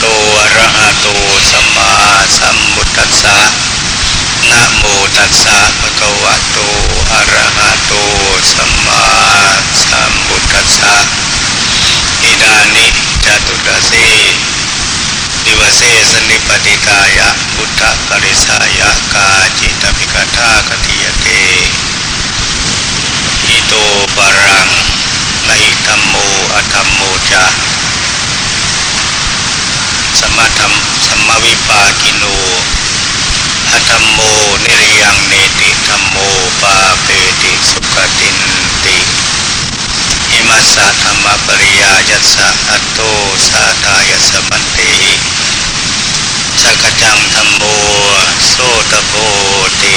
โตอะระหะโตสัมมาสัมพุทธัสสะนะโมตัสสะภะคะวะโตอะระหะโตสัมมาสัมพุทธัสสะอิดานิจตุตเสดิวเสสนิปติกายะพุทธปริสายะกาจิตภิกทากติยเตอิโตปรังนหิธรรมโมอธรรมโมจา สมธรรมสมวิปากิโนอธรรมโมนิริยังเนติธรรมโมปาเปติสุขตินติอิมัสสะธรรมปริยายัสสะอัตโตสาทายสมันติสักจังธรรมโมโสตโพติ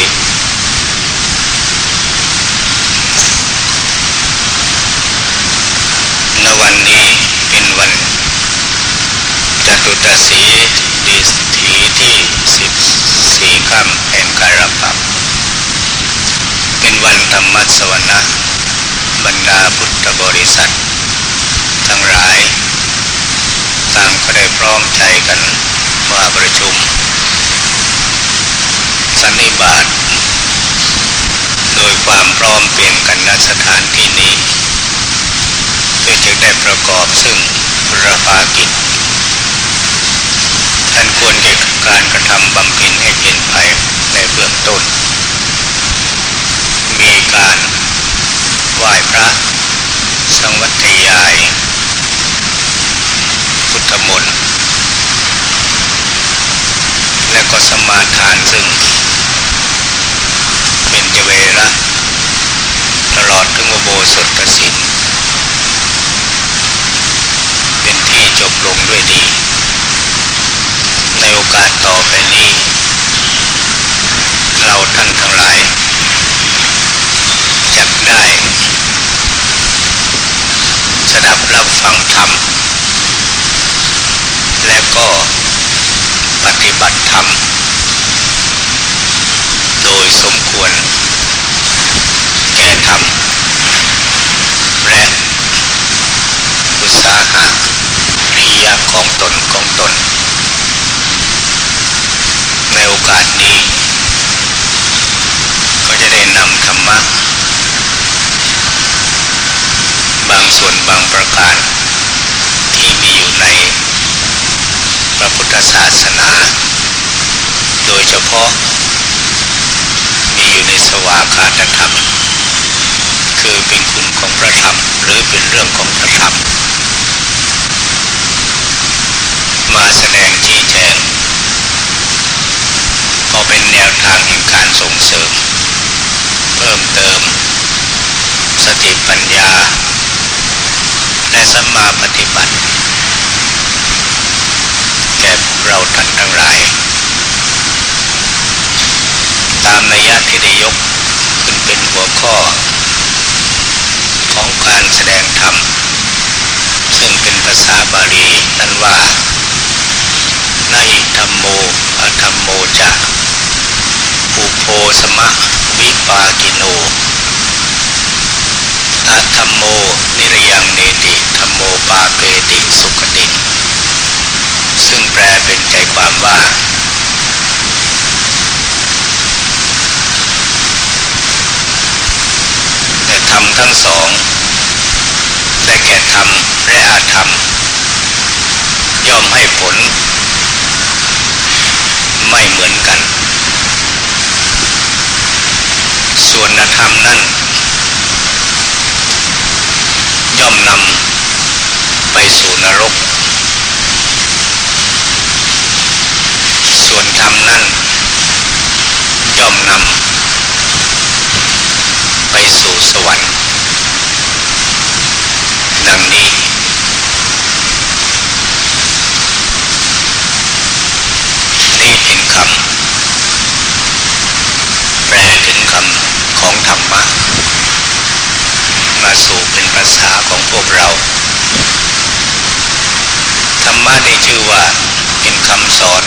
ณวันนี้เป็นวัน ตุตสีดิสถีที่สิบสี่ค่ำแห่งการรับปับเป็นวันธรรมสวนะบรรดาพุทธบริษัท ทั้งหลายต่างก็ได้พร้อมใจกันมาประชุม สันนิบาตโดยความพร้อมเปลี่ยนกันณสถานที่นี้เพื่อจะได้ประกอบซึ่งระภากิจ ท่านควรแก่การกระทำบำเพ็ญให้เป็นไปในเบื้องต้น มีการไหว้พระสังวัตยาย พุทธมนต์และก็สมาทานซึ่ง เป็นเจเวระตลอดถึงโบสถศีลเป็นที่จบลงด้วยดี ในโอกาสต่อไปนี้ เราท่านทั้งหลายจะได้ สดับรับฟังธรรม และก็ปฏิบัติธรรม โดยสมควร แก่ธรรม และอุตสาหะริยะของตนของตน ในโอกาสนี้ ก็จะได้นำธรรมะ บางส่วนบางประการ ที่มีอยู่ในพระพุทธศาสนา โดยเฉพาะ มีอยู่ในสวากาตธรรม คือเป็นคุณของพระธรรม หรือเป็นเรื่องของพระธรรม มาแสดงชี้แจง ก็เป็นแนวทางแห่งการส่งเสริม เพิ่มเติม สติปัญญา และสัมมาปฏิบัติ แก่พวกเราท่านทั้งหลาย ตามนัยยะที่ได้ยกขึ้นเป็นหัวข้อ ของการแสดงธรรม ซึ่งเป็นภาษาบาลีนั้นว่านาหิธรรมโมอธรรมโมจะ ปุโพสมะวิปากิโนอะธรรมโมนิรยังเนติธรรมโมปาเปติสุขติ ซึ่งแปลเป็นใจความว่า แต่ธรรมทั้งสอง ได้แก่ธรรมและอาธรรม ย่อมให้ผล ไม่เหมือนกัน ส่วนธรรมนั้น ย่อมนำไปสู่นรก ส่วนธรรมนั้น ย่อมนำไปสู่สวรรค์ ดังนี้ นี่เป็นคำ คำของธรรมะ มาสู่เป็นภาษาของพวกเรา ธรรมะได้ชื่อว่าเป็นคำสอน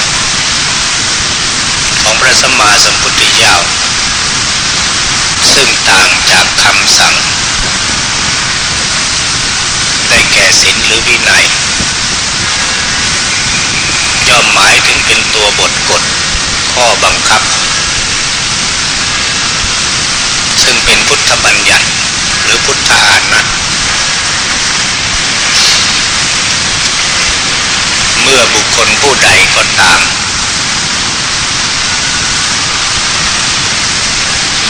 ของพระสัมมาสัมพุทธเจ้า ซึ่งต่างจากคำสั่ง ได้แก่ศีลหรือวินัยย่อมหมายถึงเป็นตัวบทกฎข้อบังคับ ซึ่งเป็นพุทธบัญญัติ หรือพุทธานะเมื่อบุคคลผู้ใดก็ตาม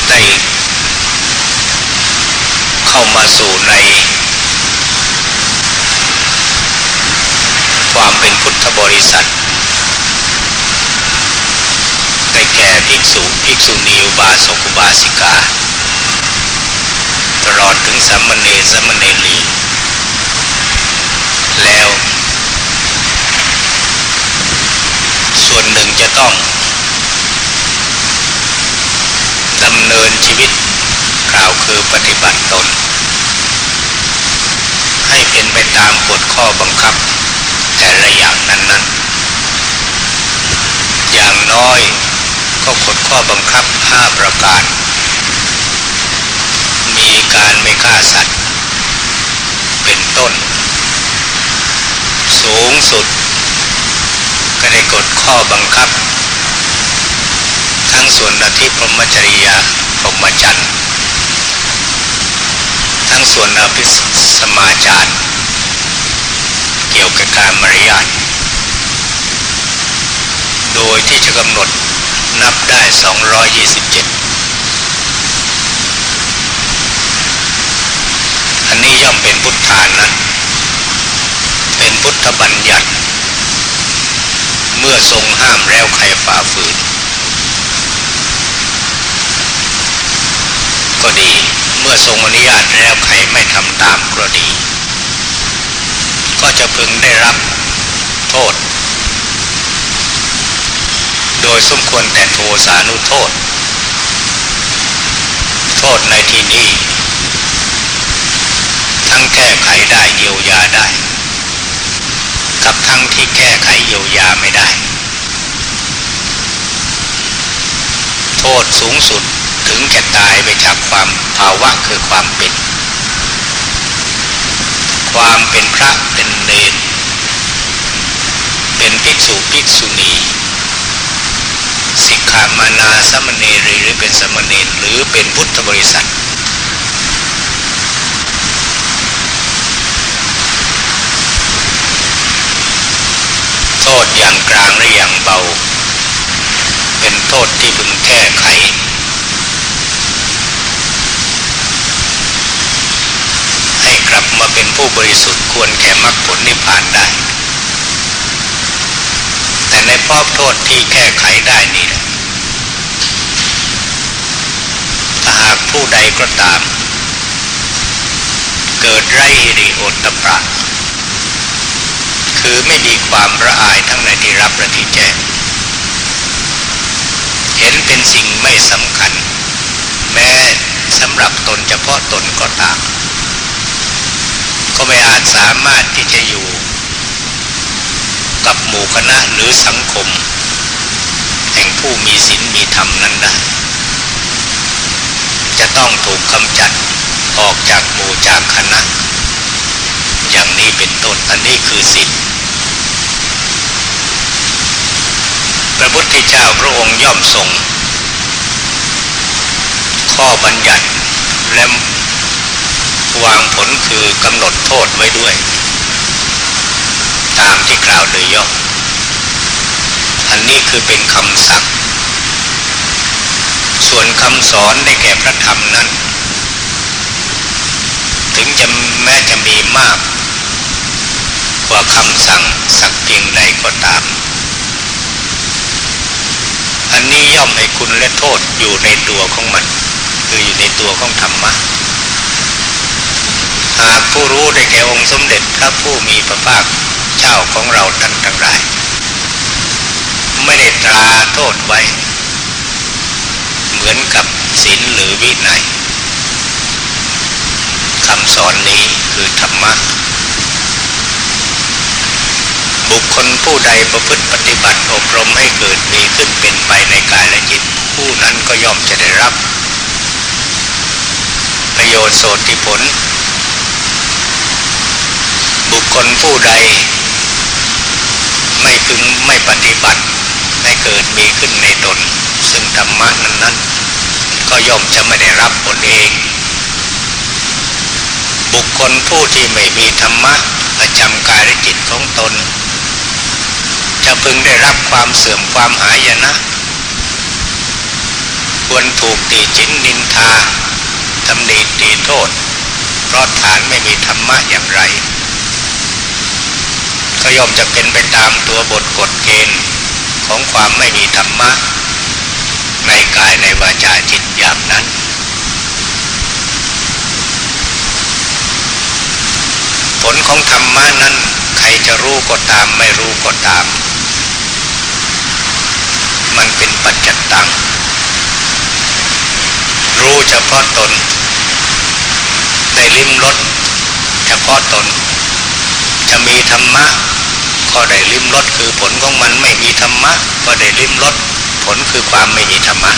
ได้เข้ามาสู่ใน ความเป็นพุทธบริษัทได้แก่ภิกษุ ภิกษุณีอุบาสกอุบาสิกา ตลอดถึงสัมมเนสัมมเนรีแล้ว ส่วนหนึ่งจะต้องดำเนินชีวิตกล่าวคือปฏิบัติตน ให้เป็นไปตามกฎข้อบังคับ แต่ละอย่างนั้นๆ อย่างน้อยก็กฎข้อบังคับห้าประการ การไม่ฆ่าสัตว์ เป็นต้น สูงสุด ก็ได้กฎข้อบังคับ ทั้งส่วนอธิพรหมจริยาพรหมจรรย์ทั้งส่วนอภิสมาจารเกี่ยวกับการมารยาทโดยที่จะกำหนดนับได้ 227 นนี้ย่อมเป็นพุทธานะเป็นพุทธบัญญัติ เมื่อทรงห้ามแล้วใครฝ่าฝืน ก็ดี เมื่อทรงอนุญาตแล้วใครไม่ทำตามก็ดี ก็จะพึงได้รับโทษ โดยสมควรแต่โทสานุโทษ โทษในที่นี้ ทั้งแก้ไขได้เยียวยาได้ กับทั้งที่แก้ไขเยียวยาไม่ได้ โทษสูงสุดถึงแก่ตายไปจากความภาวะคือความเป็น ความเป็นพระเป็นเนรเป็นภิกษุภิกษุณีสิกขามานาสมณเณรีหรือเป็นสมณเณรหรือเป็นพุทธบริษัท โทษอย่างกลางหรืออย่างเบา เป็นโทษที่พึงแก้ไข ให้กลับมาเป็นผู้บริสุทธิ์ควรแก่มรรคผลนิพพานได้ แต่ในพอบโทษที่แก้ไขได้นี่ถ้าหากผู้ใดก็ตาม เกิดไรฮิริโอตตปะ คือไม่มีความระอายทั้งในที่รับและที่แจ้งเห็นเป็นสิ่งไม่สำคัญ แม้สำหรับตนเฉพาะตนก็ตามก็ไม่อาจสามารถที่จะอยู่ กับหมู่คณะหรือสังคม แห่งผู้มีศีลมีธรรมนั้นได้จะต้องถูกกำจัดออกจากหมู่จากคณะ อย่างนี้เป็นต้นอันนี้คือศีล พระพุทธเจ้าพระองค์ย่อมทรงข้อบัญญัติและวางผลคือกำหนดโทษไว้ด้วย ตามที่กล่าวโดยย่ออันนี้คือเป็นคำสั่งส่วนคำสอนได้แก่พระธรรมนั้น ถึงจะแม้จะมีมาก กว่าคำสั่งสักเพียงใดก็ตาม อันนี้ย่อมให้คุณและโทษอยู่ในตัวของมัน คืออยู่ในตัวของธรรมะหากผู้รู้ได้แก่องค์สมเด็จพระผู้มีพระภาคเจ้าของเราท่านทั้งหลายไม่ได้ตราโทษไว้ เหมือนกับศีลหรือวินัยคำสอนนี้คือธรรมะ บุคคลผู้ใดประพฤติปฏิบัติอบรมให้เกิดมีขึ้นเป็นไปในกายและจิต ผู้นั้นก็ย่อมจะได้รับ ประโยชน์โสติผล บุคคลผู้ใด ไม่พึงไม่ปฏิบัติให้เกิดมีขึ้นในตน ซึ่งธรรมะนั้นนั้นก็ย่อมจะไม่ได้รับผลเอง บุคคลผู้ที่ไม่มีธรรมะประจำกายและจิตของตน จะพึงได้รับความเสื่อมความหายนะ ควรถูกตีจินนินทาตำหนิตีโทษ เพราะฐานไม่มีธรรมะอย่างไร ก็ย่อมจะเป็นไปตามตัวบทกฎเกณฑ์ของความไม่มีธรรมะ ในกายในวาจาจิตอย่างนั้น ผลของธรรมะนั้นใครจะรู้ก็ตามไม่รู้ก็ตาม มันเป็นปัจจัตตัง รู้เฉพาะตน ได้ลิ้มรสเฉพาะตน จะมีธรรมะ ก็ได้ลิ้มรสคือผลของมันไม่มีธรรมะ ก็ได้ลิ้มรสผลคือความไม่มีธรรมะ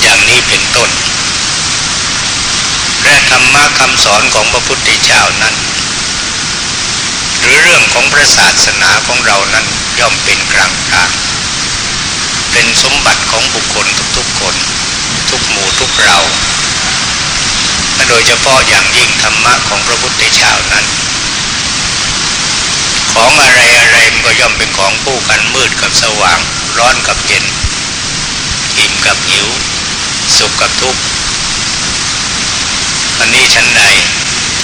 อย่างนี้เป็นต้น และธรรมะคำสอนของพระพุทธเจ้านั้น หรือเรื่องของพระศาสนาของเรานั้นย่อมเป็นกลางกลางเป็นสมบัติของบุคคลทุกๆคน ทุกหมู่ทุกเราโดยเฉพาะอย่างยิ่งธรรมะของพระพุทธเจ้านั้น ของอะไรอะไรมันก็ย่อมเป็นของคู่กันมืดกับสว่าง ร้อนกับเย็นอิ่มกับหิว สุขกับทุกข์อันนี้ชั้นใด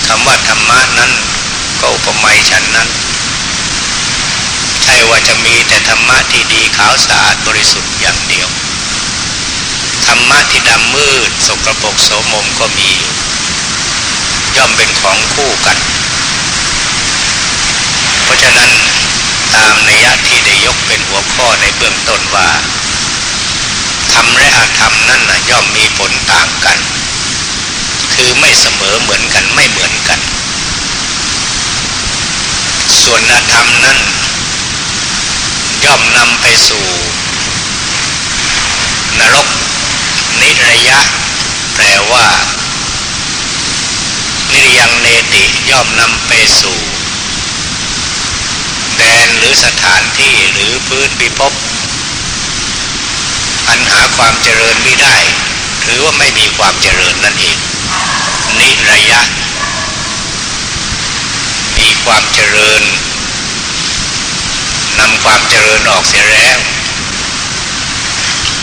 คำว่าธรรมะนั้น ก็อุปมาฉันนั้น ใช่ว่าจะมีแต่ธรรมะที่ดีขาวสะอาดบริสุทธิ์อย่างเดียว ธรรมะที่ดำมืด สกรปรกโสมมก็มีย่อมเป็นของคู่กัน เพราะฉะนั้นตามนัยที่ได้ยกเป็นหัวข้อในเบื้องต้นว่าธรรมและอาธรรมนั่นนะย่อมมีผลต่างกัน คือไม่เสมอเหมือนกันไม่เหมือนกัน ส่วนอธรรมนั้น ย่อมนำไปสู่ นรก นิรยะ แปลว่า นิยังเนติย่อมนำไปสู่ แดนหรือสถานที่หรือพื้นพิภพอันหาความเจริญไม่ได้ ถือว่าไม่มีความเจริญนั่นเองนิรยะ ความเจริญนำความเจริญออกเสียแล้ว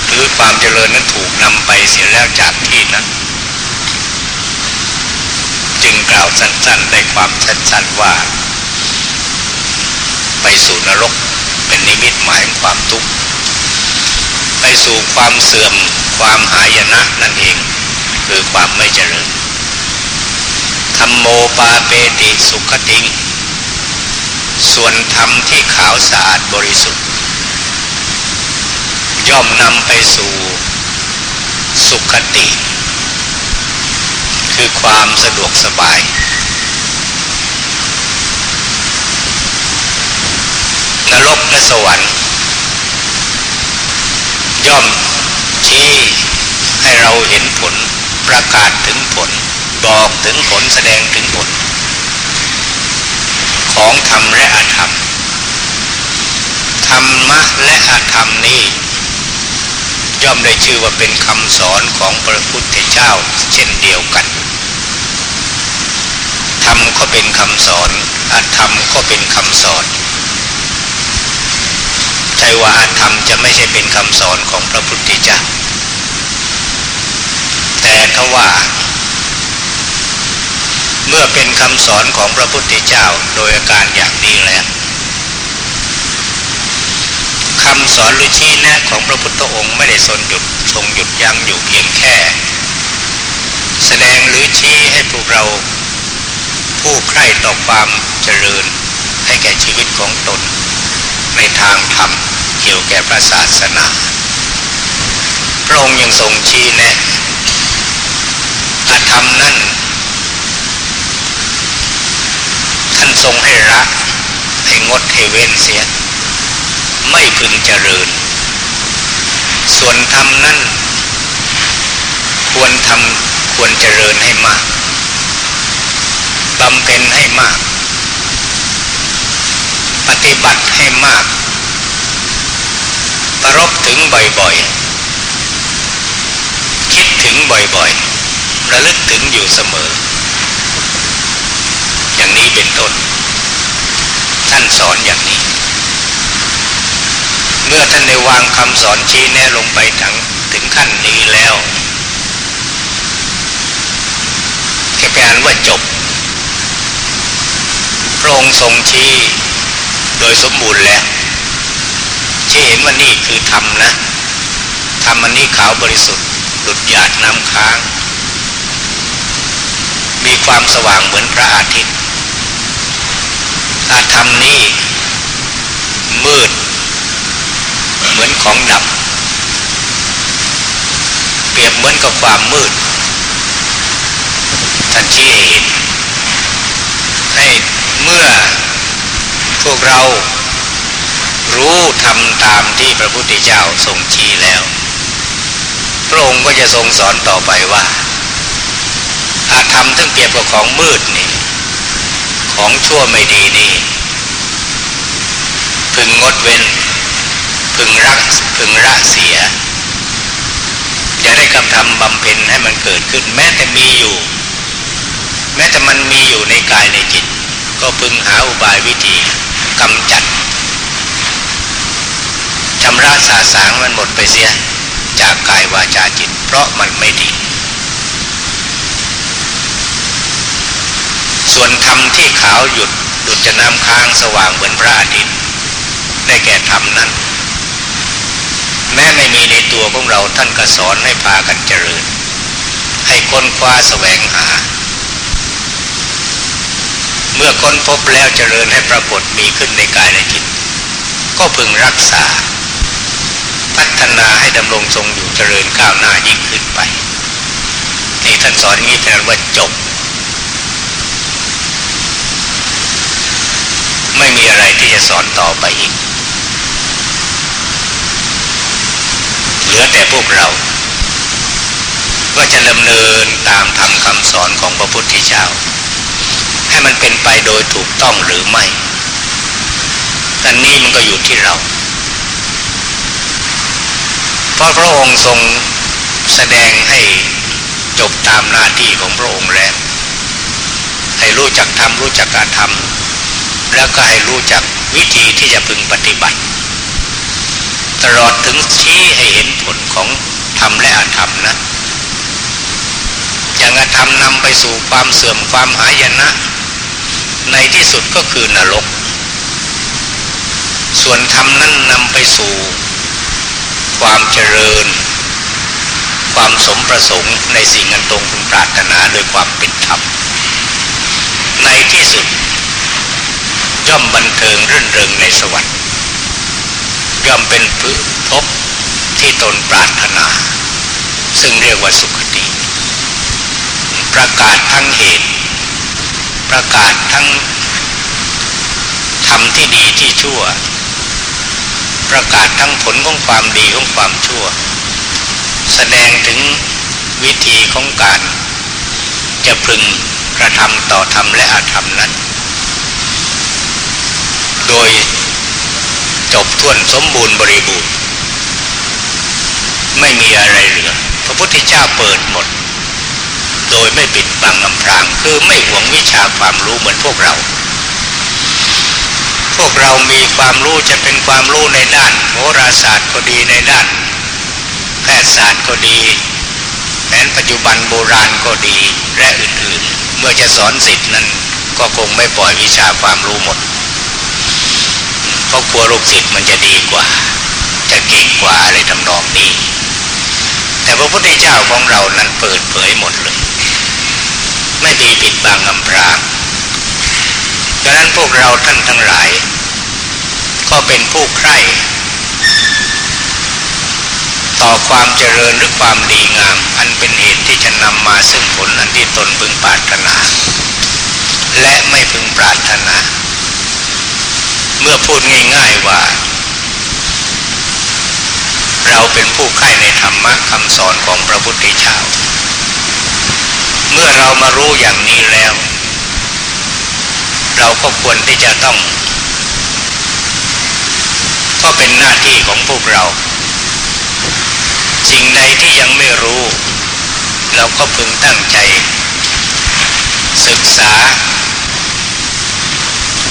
หรือความเจริญนั้นถูกนำไปเสียแล้วจากที่นั้นจึงกล่าวสั้นๆได้ความสั้นๆว่า ไปสู่นรกเป็นนิมิตหมายความทุกข์ไปสู่ความเสื่อมความหายนะนั่นเอง คือความไม่เจริญธรรมโมปาเปติสุขติง ส่วนธรรมที่ขาวสะอาดบริสุทธิ์ ย่อมนำไปสู่สุขติ คือความสะดวกสบาย นรกและสวรรค์ ย่อมชี้ให้เราเห็นผลประกาศถึงผล บอกถึงผลแสดงถึงผล ของธรรมและอธรรม ธรรมะและอธรรมนี้ ย่อมได้ชื่อว่าเป็นคำสอนของพระพุทธเจ้าเช่นเดียวกัน ธรรมก็เป็นคำสอน อธรรมก็เป็นคำสอนใช่ว่าอธรรมจะไม่ใช่เป็นคำสอนของพระพุทธเจ้า แต่ถ้าว่า เมื่อเป็นคำสอนของพระพุทธเจ้าโดยอาการอย่างนี้แล้วคำสอนหรือชี้แนะของพระพุทธองค์ไม่ได้ทรงหยุดทรงหยุดยั้งอยู่เพียงแค่ แสดงหรือชี้ให้พวกเรา ผู้ใคร่ต่อความเจริญให้แก่ชีวิตของตน ในทางธรรมเกี่ยวแก่พระศาสนาพระองค์ยังทรงชี้แนะอาธรรมนั่นท่านทรงให้ละให้งดให้เว้นเสีย ไม่พึงเจริญ ส่วนธรรมนั้นควรทำควรเจริญให้มากบำเพ็ญให้มาก ปฏิบัติให้มาก ประรบถึงบ่อยๆ คิดถึงบ่อยๆ ระลึกถึงอยู่เสมอ เป็นต้น ท่านสอนอย่างนี้ เมื่อท่านได้วางคำสอนชี้แนะลงไปถึงถึงขั้นนี้แล้วแค่อ่านว่าจบพระองค์ทรงชี้โดยสมบูรณ์แล้วชี้เห็นว่านี่คือธรรมนะธรรมอันนี้ขาวบริสุทธิ์ดุดหยาดน้ำค้าง มีความสว่างเหมือนพระอาทิตย์ อาธรรมนี้ มืด เหมือนของดับ เปรียบเหมือนกับความมืดท่านชี้เห็นให้เมื่อพวกเรารู้ทำตามที่พระพุทธเจ้าทรงชี้แล้ว พระองค์ก็จะทรงสอนต่อไปว่า อาธรรมซึ่งเปรียบกับของมืดนี่ ของชั่วไม่ดีนี่ พึงงดเว้น พึงรัก พึงละเสีย อย่าได้กระทำบำเพ็ญให้มันเกิดขึ้น แม้แต่มีอยู่ แม้แต่มันมีอยู่ในกายในจิต ก็พึงหาอุบายวิธีกำจัดชำระสาสางมันหมดไปเสีย จากกายวาจาจิต เพราะมันไม่ดี ส่วนธรรมที่ขาวหยุดดุจะน้ำค้างสว่างเหมือนพระอาทิตย์ได้แก่ธรรมนั้น แม้ไม่มีในตัวของเราท่านก็สอนให้พากันเจริญ ให้ค้นคว้าแสวงหา เมื่อค้นพบแล้วเจริญให้ปรากฏมีขึ้นในกายในจิต ก็พึงรักษา พัฒนาให้ดำรงทรงอยู่เจริญก้าวหน้ายิ่งขึ้นไปนี่ท่านสอนงนี้เป็นว่าจบ ไม่มีอะไรที่จะสอนต่อไปอีก เหลือแต่พวกเราว่าจะดำเนินตามธรรมคำสอนของพระพุทธเจ้า ให้มันเป็นไปโดยถูกต้องหรือไม่อันนี้มันก็อยู่ที่เรา เพราะพระองค์ทรงแสดงให้จบตามหน้าที่ของพระองค์แล้วให้รู้จักทำรู้จักการทำ แล้วก็ให้รู้จักวิธีที่จะพึงปฏิบัติ ตลอดถึงชี้ให้เห็นผลของธรรมและอาธรรมนะ อย่างอาธรรมนำไปสู่ความเสื่อมความหายนะ ในที่สุดก็คือนรก ส่วนธรรมนั้นนำไปสู่ ความเจริญ ความสมประสงค์ในสิ่งอันตรงคุณปรารถนาโดยความเป็นธรรมในที่สุด ย่อมบันเทิงรื่นเริงในสวรรค์ย่อมเป็นพื้นพบที่ตนปรารถนา ซึ่งเรียกว่าสุขติ ประกาศทั้งเหตุ ประกาศทั้งทำที่ดีที่ชั่ว ประกาศทั้งผลของความดีของความชั่ว แสดงถึงวิธีของการ จะพึงกระทำต่อธรรมและอาธรรมนั้น โดยจบท้วนสมบูรณ์บริบูรณ์ ไม่มีอะไรเหลือ พระพุทธเจ้าเปิดหมด โดยไม่ปิดบังอำพราง คือไม่หวงวิชาความรู้เหมือนพวกเรา พวกเรามีความรู้จะเป็นความรู้ในด้านโหราศาสตร์ก็ดีในด้าน แพทยศาสตร์ก็ดีแผนปัจจุบันโบราณก็ดีและอื่นๆ เมื่อจะสอนสิทธินั้นก็คงไม่ปล่อยวิชาความรู้หมด เพราะกลัวลูกศิษย์มันจะดีกว่า จะเก่งกว่าอะไรทำนองนี้ แต่พระพุทธเจ้าของเรานั้นเปิดเผยหมดเลย ไม่มีปิดบังอำพรางดังนั้นพวกเราท่านทั้งหลาย ก็เป็นผู้ใคร่ต่อความเจริญหรือความดีงาม อันเป็นเหตุที่จะนำมาซึ่งผลอันที่ตนพึงปรารถนา และไม่พึงปรารถนา เมื่อพูดง่าย ๆว่า เราเป็นผู้ใคร่ในธรรมะคำสอนของพระพุทธเจ้า เมื่อเรามารู้อย่างนี้แล้ว เราก็ควรที่จะต้อง ก็เป็นหน้าที่ของพวกเรา สิ่งใดที่ยังไม่รู้ เราก็พึงตั้งใจ ศึกษา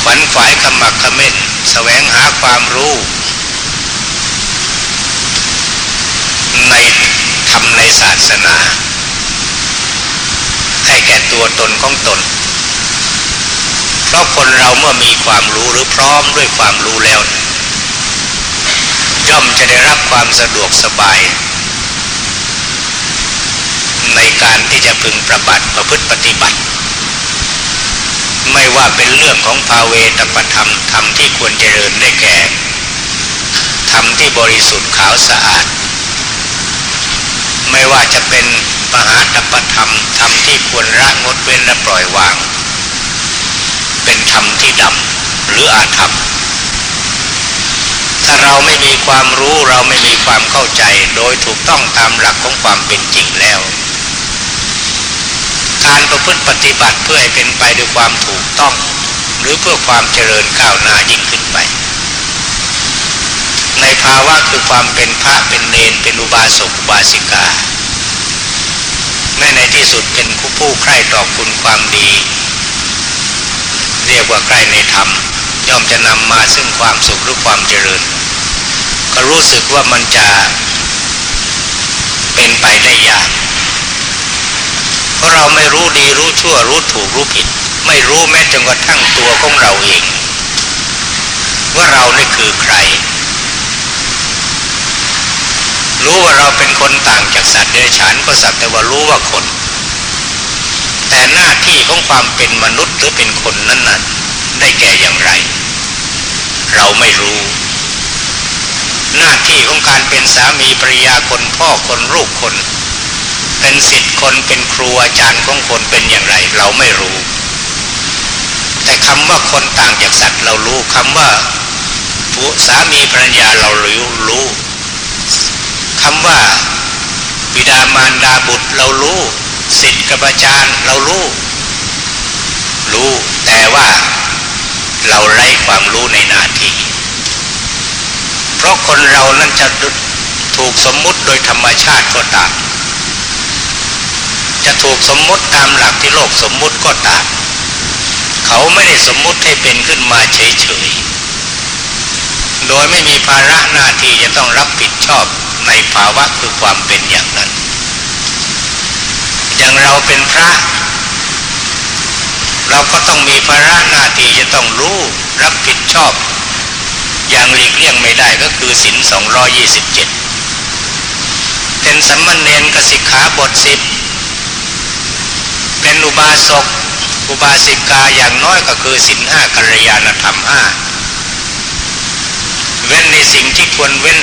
ขวัญขวายขมักขม้นแสวงหาความรู้ ในธรรมในศาสนา ให้แก่ตัวตนของตน เพราะคนเราเมื่อมีความรู้หรือพร้อมด้วยความรู้แล้ว ย่อมจะได้รับความสะดวกสบายในการที่จะพึงประบัติประพฤติปฏิบัติ ไม่ว่าเป็นเรื่องของภาเวตปธรรมธรรมที่ควรเจริญได้แก่ธรรมที่บริสุทธิ์ขาวสะอาด ไม่ว่าจะเป็นมหาตปธรรมธรรมที่ควรละงดเว้นและปล่อยวาง เป็นธรรมที่ดำหรืออาธรรมถ้าเราไม่มีความรู้เราไม่มีความเข้าใจโดยถูกต้องตามหลักของความเป็นจริงแล้ว การประพฤติปฏิบัติเพื่อให้เป็นไปด้วยความถูกต้อง หรือเพื่อความเจริญก้าวหน้ายิ่งขึ้นไป ในภาวะคือความเป็นพระเป็นเนนเป็นอุบาสกอุบาสิกาแม้ในที่สุดเป็นผู้ใคร่ต่อคุณความดี เรียกว่าใกล้ในธรรม ย่อมจะนำมาซึ่งความสุขหรือความเจริญ ก็รู้สึกว่ามันจะเป็นไปได้ยาก เพราะเราไม่รู้ดีรู้ชั่วรู้ถูกรู้ผิด ไม่รู้แม้จนกระทั่งตัวของเราเอง ว่าเรานี่คือใคร รู้ว่าเราเป็นคนต่างจากสัตว์เดรัจฉานก็สักแต่ว่ารู้ว่าคน แต่หน้าที่ของความเป็นมนุษย์หรือเป็นคนนั้นน่ะได้แก่อย่างไร เราไม่รู้ หน้าที่ของการเป็นสามีภรรยาคนพ่อคนลูกคน เป็นสิทธิ์คนเป็นครูอาจารย์ของคนเป็นอย่างไร เราไม่รู้ แต่คำว่าคนต่างจากสัตว์เรารู้คำว่าผู้สามีภรรยาเรารู้รู้คำว่าบิดามารดาบุตรเรารู้สิทธิ์กับอาจารย์เรารู้รู้แต่ว่าเราไร้ความรู้ในนาทีเพราะคนเรานั้นจะถูกสมมุติโดยธรรมชาติก็ตาม จะถูกสมมุติตามหลักที่โลกสมมุติก็ตาม เขาไม่ได้สมมุติให้เป็นขึ้นมาเฉยๆ โดยไม่มีภาระหน้าที่จะต้องรับผิดชอบในภาวะคือความเป็นอย่างนั้น อย่างเราเป็นพระ เราก็ต้องมีภาระหน้าที่จะต้องรู้รับผิดชอบ อย่างหลีกเลี่ยงไม่ได้ก็คือศีล227เป็นสัมมเนนกสิกขาบทสิบ เป็นอุบาสกอุบาสิกาอย่างน้อยก็คือศีลห้ากัลยาณธรรมห้าเว้นในสิ่งที่ควรเว้น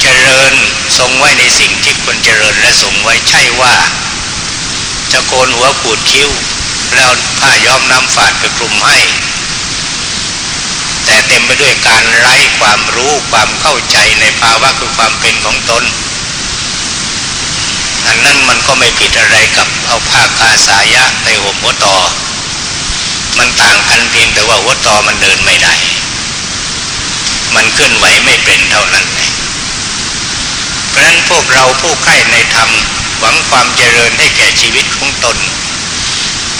เจริญทรงไว้ในสิ่งที่ควรเจริญและทรงไว้ใช่ว่า จะโกนหัวขูดคิ้ว แล้วผ้าย้อมน้ำฝาดไปคลุมให้ แต่เต็มไปด้วยการไร้ความรู้ความเข้าใจในภาวะคือความเป็นของตน อันนั้นมันก็ไม่ผิดอะไรกับเอาผ้าคาสายะในหัวหัวต่อ มันต่างกันเพียงแต่ว่าหัวต่อมันเดินไม่ได้ มันเคลื่อนไหวไม่เป็นเท่านั้นเองเพราะนั้นพวกเราผู้ใกล้ในธรรมหวังความเจริญให้แก่ชีวิตของตน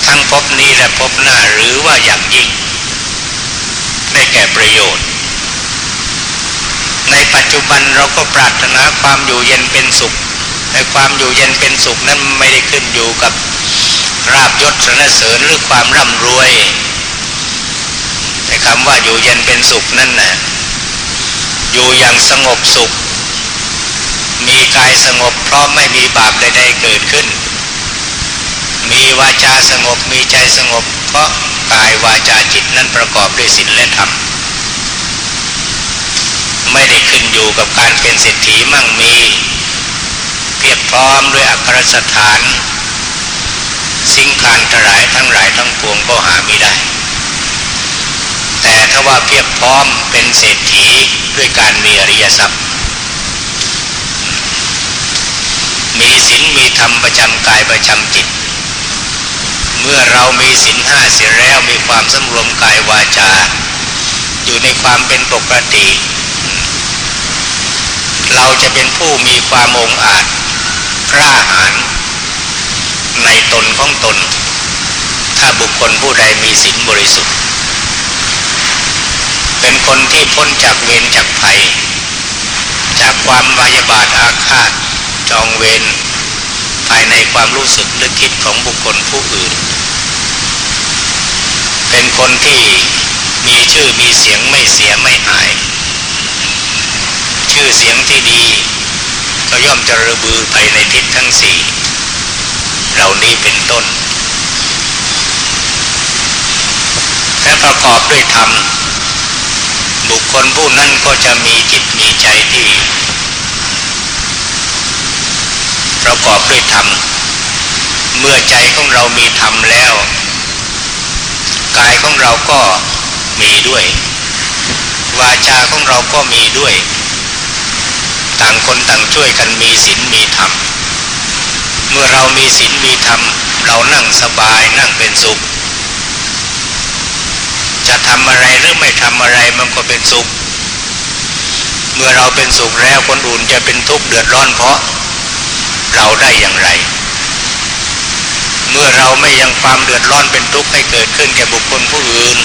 ทั้งพบนี้และพบหน้าหรือว่าอย่างยิ่งได้แก่ประโยชน์ ในปัจจุบันเราก็ปรารถนาความอยู่เย็นเป็นสุข แต่ความอยู่เย็นเป็นสุขนั้นไม่ได้ขึ้นอยู่กับราบยศสรรเสริญหรือความร่ำรวย แต่คำว่าอยู่เย็นเป็นสุขนั่นนะอยู่อย่างสงบสุข มีกายสงบเพราะไม่มีบาปใดๆเกิดขึ้น มีวาจาสงบมีใจสงบ เพราะกายวาจาจิตนั้นประกอบด้วยศีลและธรรมไม่ได้ขึ้นอยู่กับการเป็นเศรษฐีมั่งมี เพียบพร้อมด้วยอัครสถาน สิ่งการทลายทั้งหลายทั้งปวงก็หาไม่ได้ แต่ถ้าว่าเพียบพร้อมเป็นเศรษฐีด้วยการมีอริยทรัพย์ มีศีลมีธรรมประจำกายประจำจิต เมื่อเรามีศีลห้าเสียแล้วมีความสำรวมกายวาจา อยู่ในความเป็นปกติเราจะเป็นผู้มีความองอาจ กล้าหาญในตนของตน ถ้าบุคคลผู้ใดมีศีลบริสุทธิ์ เป็นคนที่พ้นจากเวรจากภัย จากความวายบาทอาฆาต จองเวรภายในความรู้สึกนึกคิดของบุคคลผู้อื่น เป็นคนที่มีชื่อมีเสียงไม่เสียไม่หาย ชื่อเสียงที่ดี ก็ย่อมจะระบือไปในทิศทั้งสี่เหล่านี้เป็นต้น และประกอบด้วยธรรม บุคคลผู้นั้นก็จะมีจิตมีใจที่ ประกอบด้วยธรรม เมื่อใจของเรามีธรรมแล้ว กายของเราก็มีด้วย วาจาของเราก็มีด้วย ต่างคนต่างช่วยกันมีศีลมีธรรม เมื่อเรามีศีลมีธรรม เรานั่งสบายนั่งเป็นสุข จะทำอะไรหรือไม่ทำอะไรมันก็เป็นสุข เมื่อเราเป็นสุขแล้วคนอื่นจะเป็นทุกข์เดือดร้อนเพราะ เราได้อย่างไร เมื่อเราไม่ยังความเดือดร้อนเป็นทุกข์ให้เกิดขึ้นแก่บุคคลผู้อื่น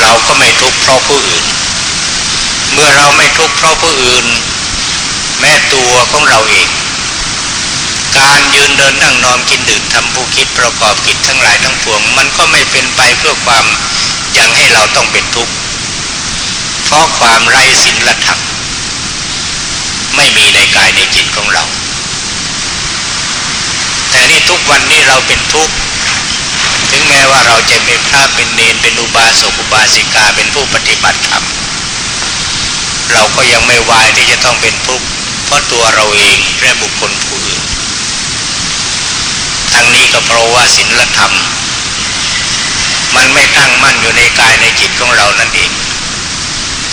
เราก็ไม่ทุกข์เพราะผู้อื่น เมื่อเราไม่ทุกข์เพราะผู้อื่น แม้ตัวของเราเอง การยืนเดินนั่งนอนกินดื่มทำผู้คิดประกอบกิจทั้งหลายทั้งปวง มันก็ไม่เป็นไปเพื่อความยังให้เราต้องเป็นทุกข์ เพราะความไร้ศีลธรรมไม่มีในกายในจิตของเรา แต่นี่ทุกวันนี้เราเป็นทุกข์ถึงแม้ว่าเราจะเป็นพระเป็นเนนเป็นอุบาสกอุบาสิกาเป็นผู้ปฏิบัติธรรม เราก็ยังไม่วายที่จะต้องเป็นทุกข์เพราะตัวเราเองและบุคคลผู้อื่นทั้งนี้ก็เพราะว่าศีลธรรม มันไม่ตั้งมั่นอยู่ในกายในจิตของเรานั่นเอง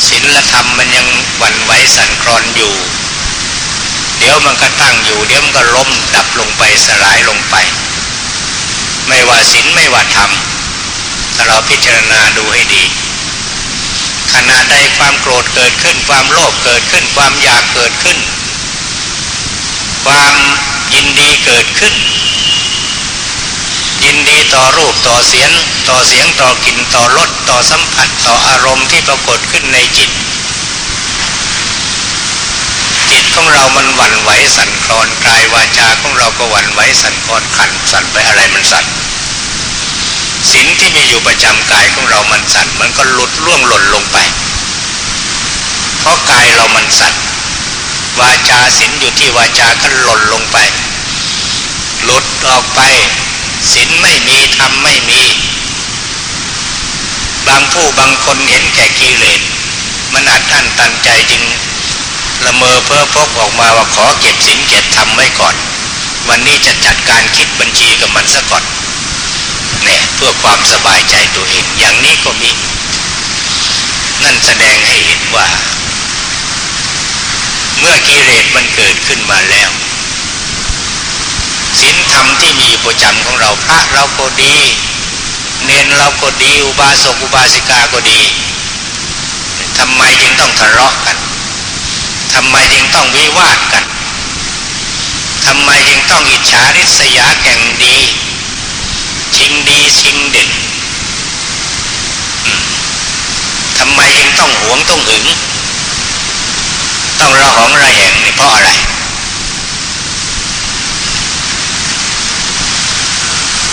ศีลธรรมมันยังหวั่นไหวสั่นคลอนอยู่ เดี๋ยวมันก็ตั้งอยู่ เดี๋ยวมันก็ล้มดับลงไปสลายลงไป ไม่ว่าศีลไม่ว่าธรรมถ้าเราพิจารณาดูให้ดี ขณะใดความโกรธเกิดขึ้น ความโลภเกิดขึ้น ความอยากเกิดขึ้น ความยินดีเกิดขึ้น ยินดีต่อรูปต่อเสียง ต่อเสียงต่อกลิ่นต่อรสต่อสัมผัสต่ออารมณ์ที่ปรากฏขึ้นในจิต จิตของเรามันหวั่นไหวสั่นคลอนกายวาจาของเราก็หวั่นไหวสั่นคลอนขันสั่นไปอะไรมันสั่น สินที่มีอยู่ประจำกายของเรามันสั่นมันก็หลุดล่วงหล่นลงไป เพราะกายเรามันสั่นวาจาสินอยู่ที่วาจาก็หล่นลงไป หลุดออกไปสินไม่มีธรรมไม่มี บางผู้บางคนเห็นแก่กิเลสมันอาจท่านตันใจจึงละเมอเพ้อพกออกมาว่าขอเก็บสินเก็บทำไว้ก่อน วันนี้จะจัดการคิดบัญชีกับมันซะก่อน เนี่ยเพื่อความสบายใจตัวเอง อย่างนี้ก็มี นั่นแสดงให้เห็นว่า เมื่อกิเลสมันเกิดขึ้นมาแล้วศีลธรรมที่มีประจำของเราพระเราก็ดี เนนเราก็ดีอุบาสกอุบาสิกาก็ดีทำไมจึงต้องทะเลาะกันทำไมจึงต้องวิวาทกันทำไมจึงต้องอิจฉาริษยาแข่งดี ชิงดีชิงเด่นทำไมจึงต้องหวงต้องหึง ต้องระหองระแหงนี่เพราะอะไร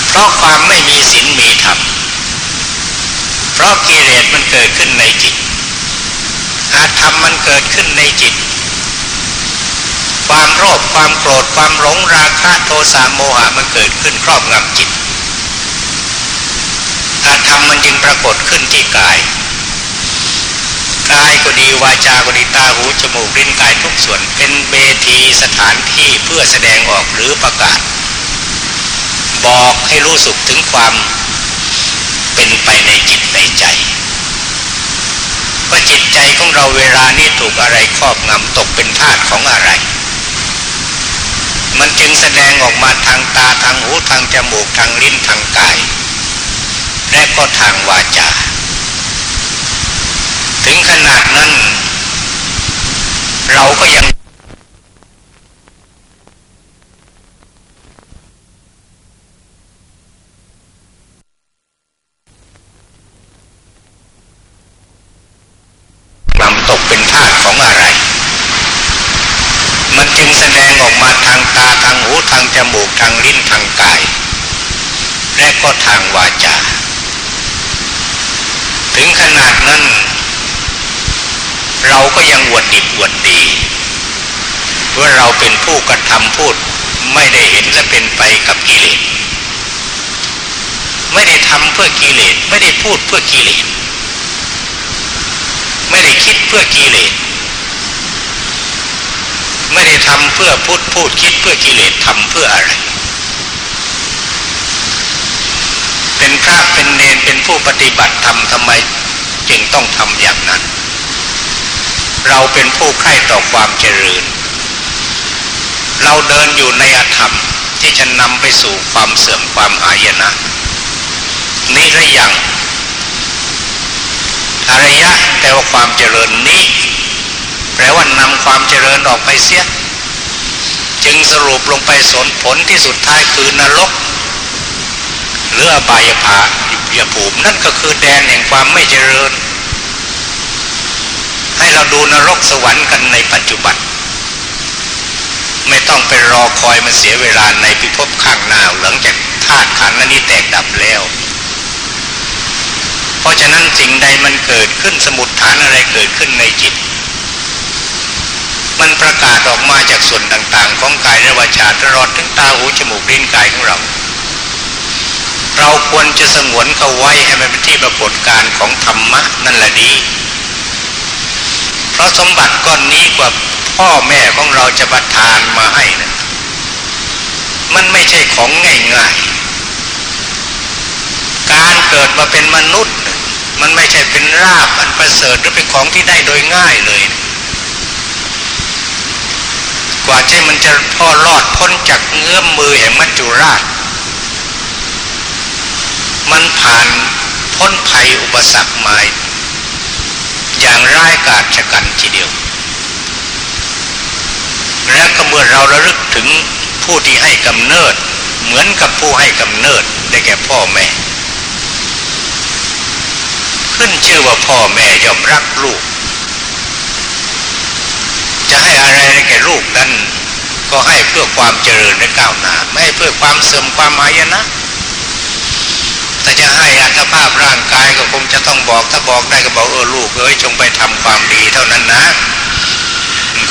เพราะความไม่มีศีลมีธรรม เพราะกิเลสมันเกิดขึ้นในจิต อาธรรมมันเกิดขึ้นในจิต ความโลภความโกรธความหลงราคะโทสะโมหะมันเกิดขึ้นครอบงำจิต อาธรรมมันจึงปรากฏขึ้นที่กาย กายก็ดีวาจาก็ดีตาหูจมูกลิ้นกายทุกส่วนเป็นเวทีสถานที่เพื่อแสดงออกหรือประกาศ บอกให้รู้สึกถึงความเป็นไปในจิตในใจว่าจิตใจของเราเวลานี้ถูกอะไรครอบงำตกเป็นทาสของอะไร มันจึงแสดงออกมาทางตาทางหูทางจมูกทางลิ้นทางกาย และก็ทางวาจา ถึงขนาดนั้น เราก็ยัง ถึงขนาดนั้น เราก็ยังอวดดิบอวดดีว่าเราเป็นผู้กระทำพูด ไม่ได้เห็นและเป็นไปกับกิเลสไม่ได้ทำเพื่อกิเลสไม่ได้พูดเพื่อกิเลสไม่ได้คิดเพื่อกิเลสไม่ได้ทำเพื่อพูดพูดคิดเพื่อกิเลสทำเพื่ออะไร เป็นพระเป็นเนรเป็นผู้ปฏิบัติธรรมทำไมจึงต้องทำอย่างนั้น เราเป็นผู้ใคร่ต่อความเจริญ เราเดินอยู่ในอธรรมที่จะนำไปสู่ความเสื่อมความหายนะนี่หรือยังอริยะแปลว่าความเจริญนี้ แปลว่านำความเจริญออกไปเสีย จึงสรุปลงไปสนผลที่สุดท้ายคือนรก หรืออบายภาอย่าภูมินั่นก็คือแดนแห่งความไม่เจริญ ให้เราดูนรกสวรรค์กันในปัจจุบัน ไม่ต้องไปรอคอยมาเสียเวลาในพิภพข้างหน้าหลังจากธาตุขันธ์นี้แตกดับแล้ว เพราะฉะนั้นสิ่งใดมันเกิดขึ้นสมุดฐานอะไรเกิดขึ้นในจิต มันประกาศออกมาจากส่วนต่างๆ ของกายและวาจาตลอดถึงตาหูจมูกลิ้นกายของเรา เราควรจะสงวนเขาไว้ให้มันเป็นที่ปรากฏการของธรรมะนั่นแหละดี เพราะสมบัติก้อนนี้กว่าพ่อแม่ของเราจะประทานมาให้นะมันไม่ใช่ของง่ายๆ การเกิดมาเป็นมนุษย์ มันไม่ใช่เป็นราบอันประเสริฐหรือเป็นของที่ได้โดยง่ายเลยกว่าที่มันจะพ่อรอดพ้นจากเงื้อมมือแห่งมัจจุราช ผ่านพ้นภัยอุปสรรคมาอย่างร้ายกาจชะกันทีเดียว และก็เมื่อเราระลึกถึงผู้ที่ให้กำเนิด เหมือนกับผู้ให้กำเนิดได้แก่พ่อแม่ ขึ้นชื่อว่าพ่อแม่ยอมรักลูก จะให้อะไรได้แก่ลูกนั้นก็ให้เพื่อความเจริญและก้าวหน้า ไม่เพื่อความเสื่อมความหายนะ แต่จะให้อัตภาพร่างกายก็คงจะต้องบอก ถ้าบอกได้ก็บอกเออลูกเอ้ยจงไปทำความดีเท่านั้นนะ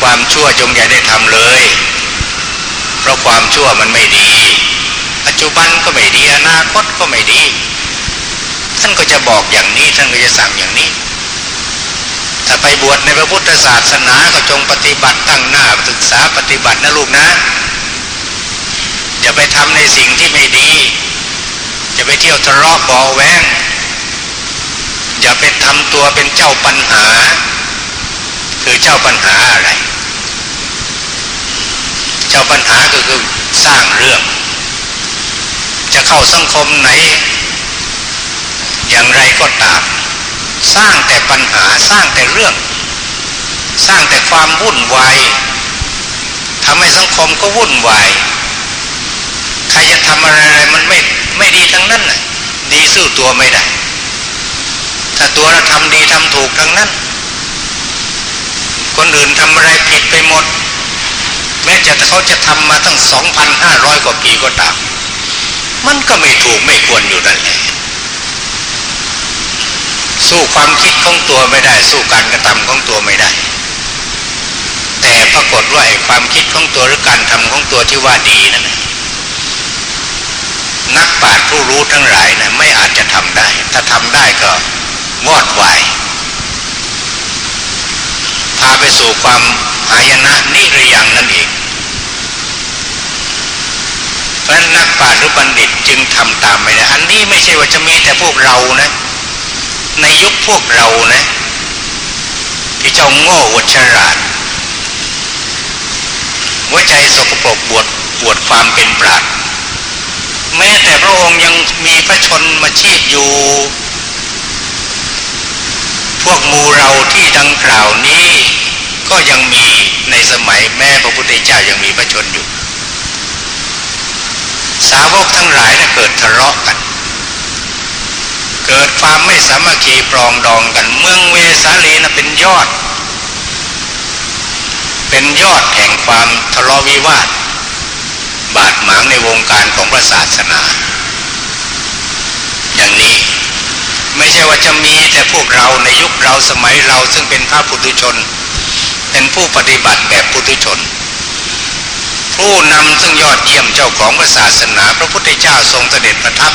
ความชั่วจงอย่าได้ทำเลย เพราะความชั่วมันไม่ดี ปัจจุบันก็ไม่ดีอนาคตก็ไม่ดี ท่านก็จะบอกอย่างนี้ท่านก็จะสั่งอย่างนี้ถ้าไปบวชในพระพุทธศาสนาก็จงปฏิบัติตั้งหน้าศึกษาปฏิบัตินะลูกนะ อย่าไปทำในสิ่งที่ไม่ดี อย่าไปเที่ยวทะเลาะบาแวงอย่าไปทำตัวเป็นเจ้าปัญหา คือเจ้าปัญหาอะไร เจ้าปัญหาก็คือสร้างเรื่อง จะเข้าสังคมไหน อย่างไรก็ตาม สร้างแต่ปัญหาสร้างแต่เรื่อง สร้างแต่ความวุ่นวายทำให้สังคมก็วุ่นวาย ใครจะทำอะไรอะไรมันไม่ ไม่ดีทั้งนั้นน่ะดีสู้ตัวไม่ได้ ถ้าตัวเราทำดีทำถูกทั้งนั้น คนอื่นทำอะไรผิดไปหมด แม้จะเขาจะทำมาตั้งสองพันห้าร้อยกว่าปีก็ตาม มันก็ไม่ถูกไม่ควรอยู่นั่นแหละสู้ความคิดของตัวไม่ได้ สู้การกระทำของตัวไม่ได้ แต่ปรากฏว่าความคิดของตัวหรือการทำของตัวที่ว่าดีนั่นนั นักปราชญ์ผู้รู้ทั้งหลายนะไม่อาจจะทำได้ ถ้าทำได้ก็วอดวายพาไปสู่ความหายนะนิรยังนั่นเองเพราะนักปราชญ์หรือบัณฑิตจึงทำตามไม่ได้อันนี้ไม่ใช่ว่าจะมีแต่พวกเรานะ ในยุคพวกเรานะ ที่เจ้าโง่อวดฉลาดหัวใจสกปรกบวดปวดความเป็นปราชญ์ แม้แต่พระองค์ยังมีพระชนมาชีพอยู่ พวกมูเราที่ดังกล่าวนี้ ก็ยังมีในสมัยแม่พระพุทธเจ้ายังมีพระชนอยู่ สาวกทั้งหลายนะ่ะเกิดทะเลาะกัน เกิดความไม่สามัคคีปรองดองกัน เมืองเวสาลีนะเป็นยอด เป็นยอดแห่งความทะเลาะวิวาท บาดหมางในวงการของพระศาสนา อย่างนี้ไม่ใช่ว่าจะมีแต่พวกเราในยุคเราสมัยเราซึ่งเป็นพระปุถุชน เป็นผู้ปฏิบัติแบบปุถุชน ผู้นำซึ่งยอดเยี่ยมเจ้าของพระศาสนา พระพุทธเจ้าทรงเสด็จประทับ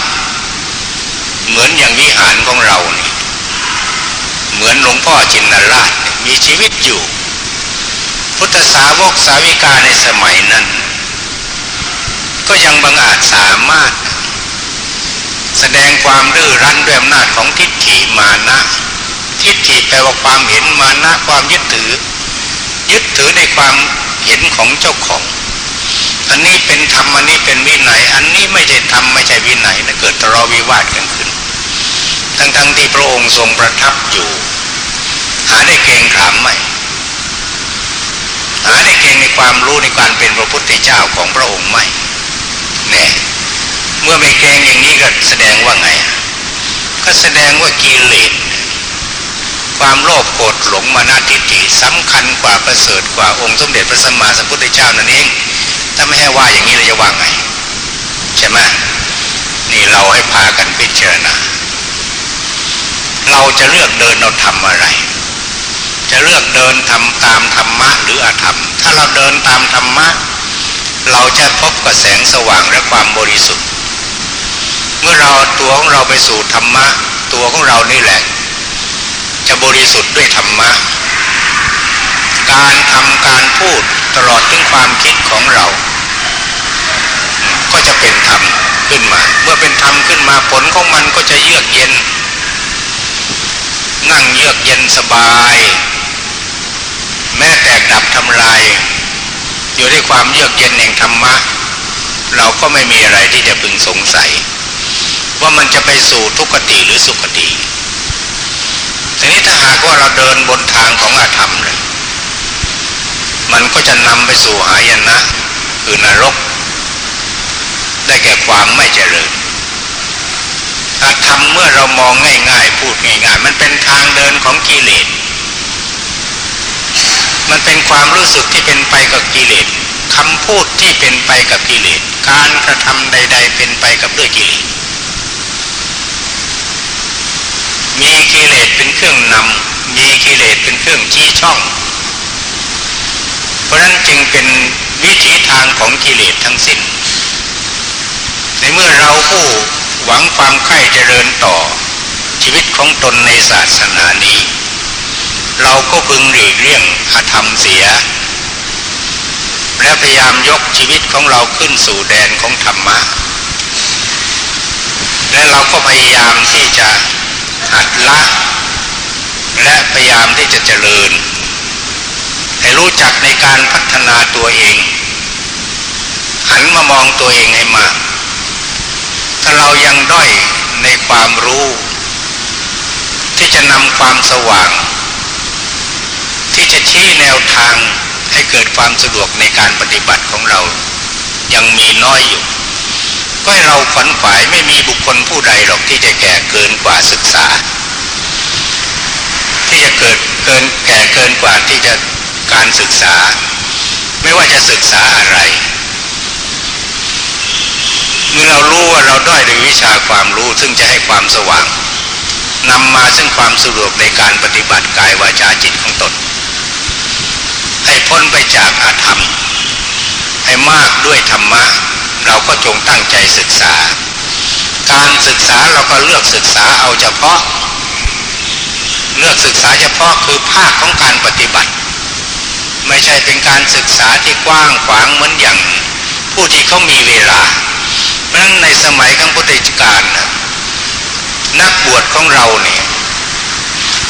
เหมือนอย่างวิหารของเรานี่เหมือนหลวงพ่อจินนราชมีชีวิตอยู่ พุทธสาวกสาวิกาในสมัยนั้น ก็ยังบังอาจสามารถ แสดงความดื้อรั้นด้วยอำนาจของทิฏฐิมานะ ทิฏฐิแปลว่าความเห็นมานะความยึดถือ ยึดถือในความเห็นของเจ้าของ อันนี้เป็นธรรมอันนี้เป็นวินัย อันนี้ไม่ใช่ธรรมไม่ใช่วินัยนะเกิดทะเลาะวิวาทกันขึ้น ทั้งๆทที่พระองค์ทรงประทับอยู่ หาได้เกรงขามไหมหาได้เกรงในความรู้ในการเป็นพระพุทธเจ้าของพระองค์ไหม แน่เมื่อไม่เกงอย่างนี้ก็แสดงว่าไง ก็แสดงว่ากิเลสความโลภโกรธหลงมานาทิฏฐิสำคัญกว่าประเสริฐกว่าองค์สมเด็จพระสัมมาสัมพุทธเจ้านั่นเอง ถ้าไม่ให้ว่าอย่างนี้เราจะว่าไง ใช่ไหมนี่เราให้พากันพิจารณาเราจะเลือกเดินเราทำอะไร จะเลือกเดินทำตามธรรมะหรืออาธรรม ถ้าเราเดินตามธรรมะ เราจะพบกับแสงสว่างและความบริสุทธิ์ เมื่อเราตัวของเราไปสู่ธรรมะ ตัวของเรานี่แหละ จะบริสุทธิ์ด้วยธรรมะ การทำการพูดตลอดถึงความคิดของเรา ก็จะเป็นธรรมขึ้นมา เมื่อเป็นธรรมขึ้นมาผลของมันก็จะเยือกเย็น นั่งเยือกเย็นสบาย แม้แตกดับทำลาย อยู่ด้วยความเยือกเย็นแห่งธรรมะ เราก็ไม่มีอะไรที่จะพึงสงสัย ว่ามันจะไปสู่ทุกขติหรือสุขติทีนี้ถ้าหากว่าเราเดินบนทางของอาธรรมเลยมันก็จะนำไปสู่หายนะคือนรก ได้แก่ความไม่เจริญอาธรรมเมื่อเรามองง่ายๆ พูดง่ายๆ มันเป็นทางเดินของกิเลส มันเป็นความรู้สึกที่เป็นไปกับกิเลสคำพูดที่เป็นไปกับกิเลสการกระทำใด ๆ เป็นไปกับด้วยกิเลสมีกิเลสเป็นเครื่องนำมีกิเลสเป็นเครื่องชี้ช่อง เพราะนั้นจึงเป็นวิถีทางของกิเลสทั้งสิ้น ในเมื่อเราผู้หวังความใคร่เจริญต่อชีวิตของตนในศาสนานี้ เราก็พึงหลีกเลี่ยงอาธรรมเสีย และพยายามยกชีวิตของเราขึ้นสู่แดนของธรรมะ และเราก็พยายามที่จะหัดละ และพยายามที่จะเจริญ ให้รู้จักในการพัฒนาตัวเอง หันมามองตัวเองให้มาก ถ้าเรายังด้อยในความรู้ ที่จะนำความสว่าง ที่จะชี้แนวทางให้เกิดความสะดวกในการปฏิบัติของเรา ยังมีน้อยอยู่ ก็ให้เราขวัญขวายไม่มีบุคคลผู้ใดหรอกที่จะแก่เกินกว่าศึกษา ที่จะเกิดเกินแก่เกินกว่าที่จะการศึกษา ไม่ว่าจะศึกษาอะไรเมื่อเรารู้ว่าเราด้อยในวิชาความรู้ซึ่งจะให้ความสว่างนำมาซึ่งความสะดวกในการปฏิบัติกายวาจาจิตของตน ให้พ้นไปจากอาธรรม ให้มากด้วยธรรมะ เราก็จงตั้งใจศึกษา การศึกษาเราก็เลือกศึกษาเอาเฉพาะ เลือกศึกษาเฉพาะคือภาคของการปฏิบัติ ไม่ใช่เป็นการศึกษาที่กว้างขวางเหมือนอย่าง ผู้ที่เขามีเวลาเพราะนั้นในสมัยของพุทธกาลนะนักบวชของเราเนี่ย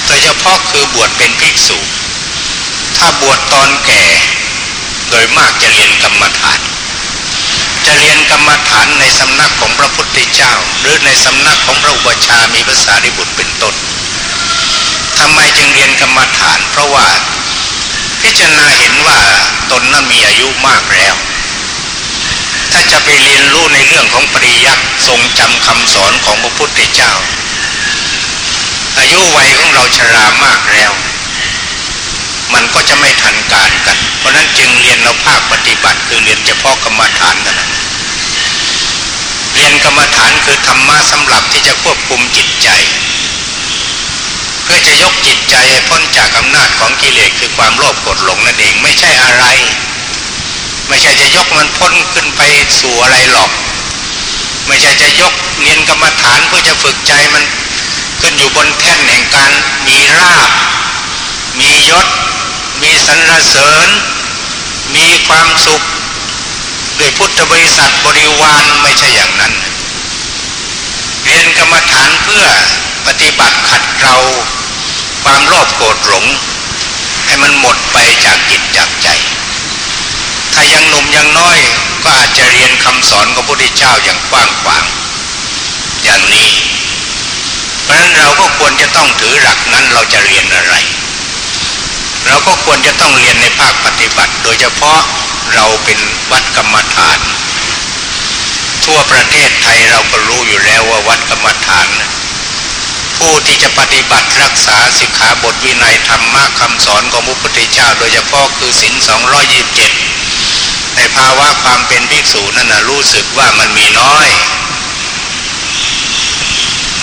โดยเฉพาะคือบวชเป็นภิกษุ ถ้าบวชตอนแก่ โดยมากจะเรียนกรรมฐาน จะเรียนกรรมฐานในสำนักของพระพุทธเจ้า หรือในสำนักของพระอุปชามีภาษาริบุตรเป็นต้นทำไมจึงเรียนกรรมฐาน เพราะว่าพิจารณาเห็นว่าตนนั้นมีอายุมากแล้ว ถ้าจะไปเรียนรู้ในเรื่องของปริยัติทรงจำคำสอนของพระพุทธเจ้า อายุวัยของเราชรามากแล้ว มันก็จะไม่ทันการกัน เพราะนั้นจึงเรียนเราภาคปฏิบัติคือเรียนเฉพาะกรรมฐานนั่นเรียนกรรมฐานคือธรรมะสำหรับที่จะควบคุมจิตใจ เพื่อจะยกจิตใจพ้นจากอำนาจของกิเลสคือความโลภโกรธหลงนั่นเองไม่ใช่อะไร ไม่ใช่จะยกมันพ้นขึ้นไปสู่อะไรหรอก ไม่ใช่จะยกเรียนกรรมฐานเพื่อจะฝึกใจมันขึ้นอยู่บนแท่นแห่งการมีราบมียศ มีสรรเสริญ มีความสุขด้วยพุทธบริษัทบริวารไม่ใช่อย่างนั้น เรียนกรรมฐานเพื่อปฏิบัติขัดเกลาความโลภโกรธหลง ให้มันหมดไปจากจิตจากใจ ถ้ายังหนุ่มยังน้อยก็อาจจะเรียนคำสอนของพระพุทธเจ้าอย่างกว้างขวางอย่างนี้ เพราะฉะนั้นเราก็ควรจะต้องถือหลักนั้นเราจะเรียนอะไร เราก็ควรจะต้องเรียนในภาคปฏิบัติ โดยเฉพาะเราเป็นวัดกรรมฐาน ทั่วประเทศไทยเราก็รู้อยู่แล้วว่าวัดกรรมฐาน ผู้ที่จะปฏิบัติรักษาสิกขาบทวินัยธรรมะคำสอนของพระพุทธเจ้า โดยเฉพาะคือศีลสองร้อยยี่สิบเจ็ดในภาวะความเป็นภิกษุนั่นนะรู้สึกว่ามันมีน้อย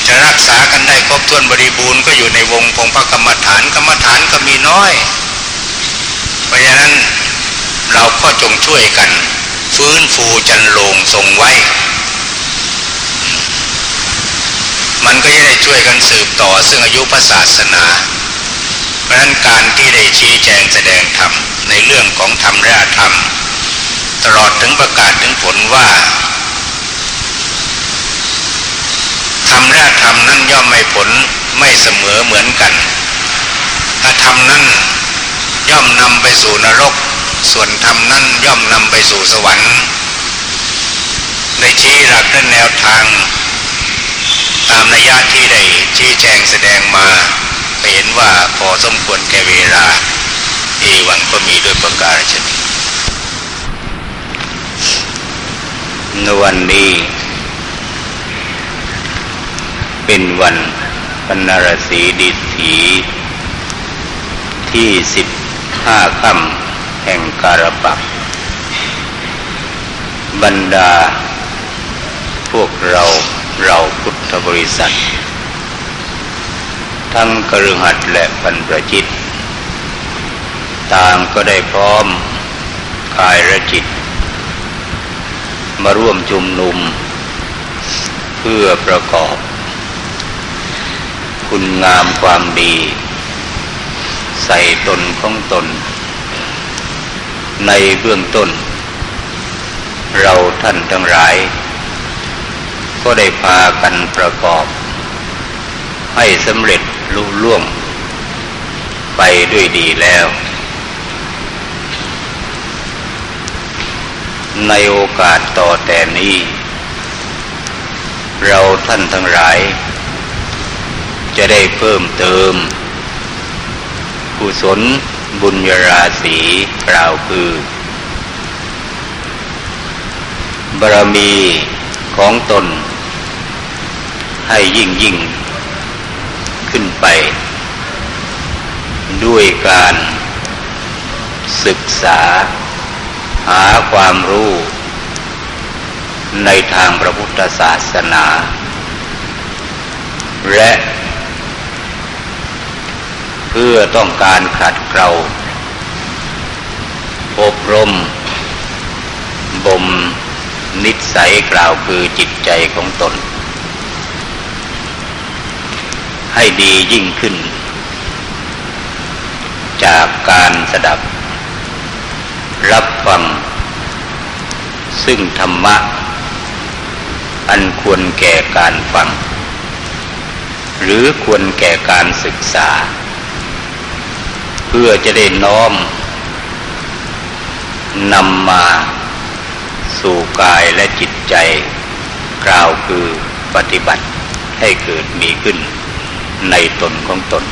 จะรักษากันได้ครบถ้วนบริบูรณ์ก็อยู่ในวงของพระกรรมฐานกรรมฐานก็มีน้อย เพราะฉะนั้นเราก็จงช่วยกัน ฟื้นฟูจันลงทรงไว้ มันก็จะได้ช่วยกันสืบต่อซึ่งอายุพระศาสนา เพราะนั้นการที่ได้ชี้แจงแสดงธรรมในเรื่องของธรรมและธรรม ตลอดถึงประกาศถึงผลว่า ธรรมและธรรมนั้นย่อมไม่ผลไม่เสมอเหมือนกันถ้าธรรมนั้นย่อมนำไปสู่นรก ส่วนธรรมนั้นย่อมนำไปสู่สวรรค์ในชี้หลักและแนวทาง ตามนัยยะที่ได้ชี้แจงแสดงมาเห็นว่าพอสมควรแก่เวลา เอวังก็มีด้วยประการฉนี้ในวันนี้ เป็นวันปนรสีดิถีที่สิบห้าค่ำแห่งการปัก บรรดา พวกเราเราพุทธบริษัท ทั้งกระหัดและปันประจิต ต่างก็ได้พร้อมกายและจิต มาร่วมจุมนุม เพื่อประกอบ คุณงามความดี ใส่ตนของตน ในเบื้องต้น เราท่านทั้งหลาย ก็ได้พากันประกอบ ให้สำเร็จลุล่วง ไปด้วยดีแล้ว ในโอกาสต่อแต่นี้ เราท่านทั้งหลาย จะได้เพิ่มเติม กุศลบุญยราศีกล่าวคือบารมีของตน ให้ยิ่งยิ่ง ขึ้นไป ด้วยการศึกษา หาความรู้ ในทางพระพุทธศาสนา และ เพื่อต้องการขัดเกลาอบรม บ่ม นิสัยกล่าวคือจิตใจของตน ให้ดียิ่งขึ้น จากการสดับ รับฟัง ซึ่งธรรมะ อันควรแก่การฟัง หรือควรแก่การศึกษา เพื่อจะได้น้อมนำมาสู่กายและจิตใจ กล่าวคือปฏิบัติให้เกิดมีขึ้นในตนของตน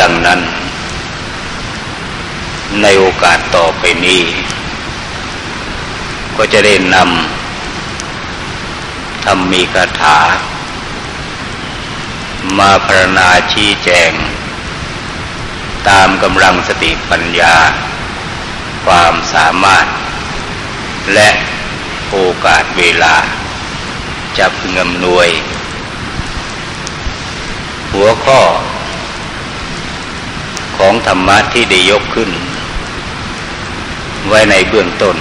ดังนั้น ในโอกาสต่อไปนี้ ก็จะได้นำธรรมีคาถา มาพรณนาชี้แจง ตามกำลังสติปัญญา ความสามารถ และโอกาสเวลา จะพึงอำนวย หัวข้อ ของธรรมะที่ได้ยกขึ้น ไว้ในเบื้องต้น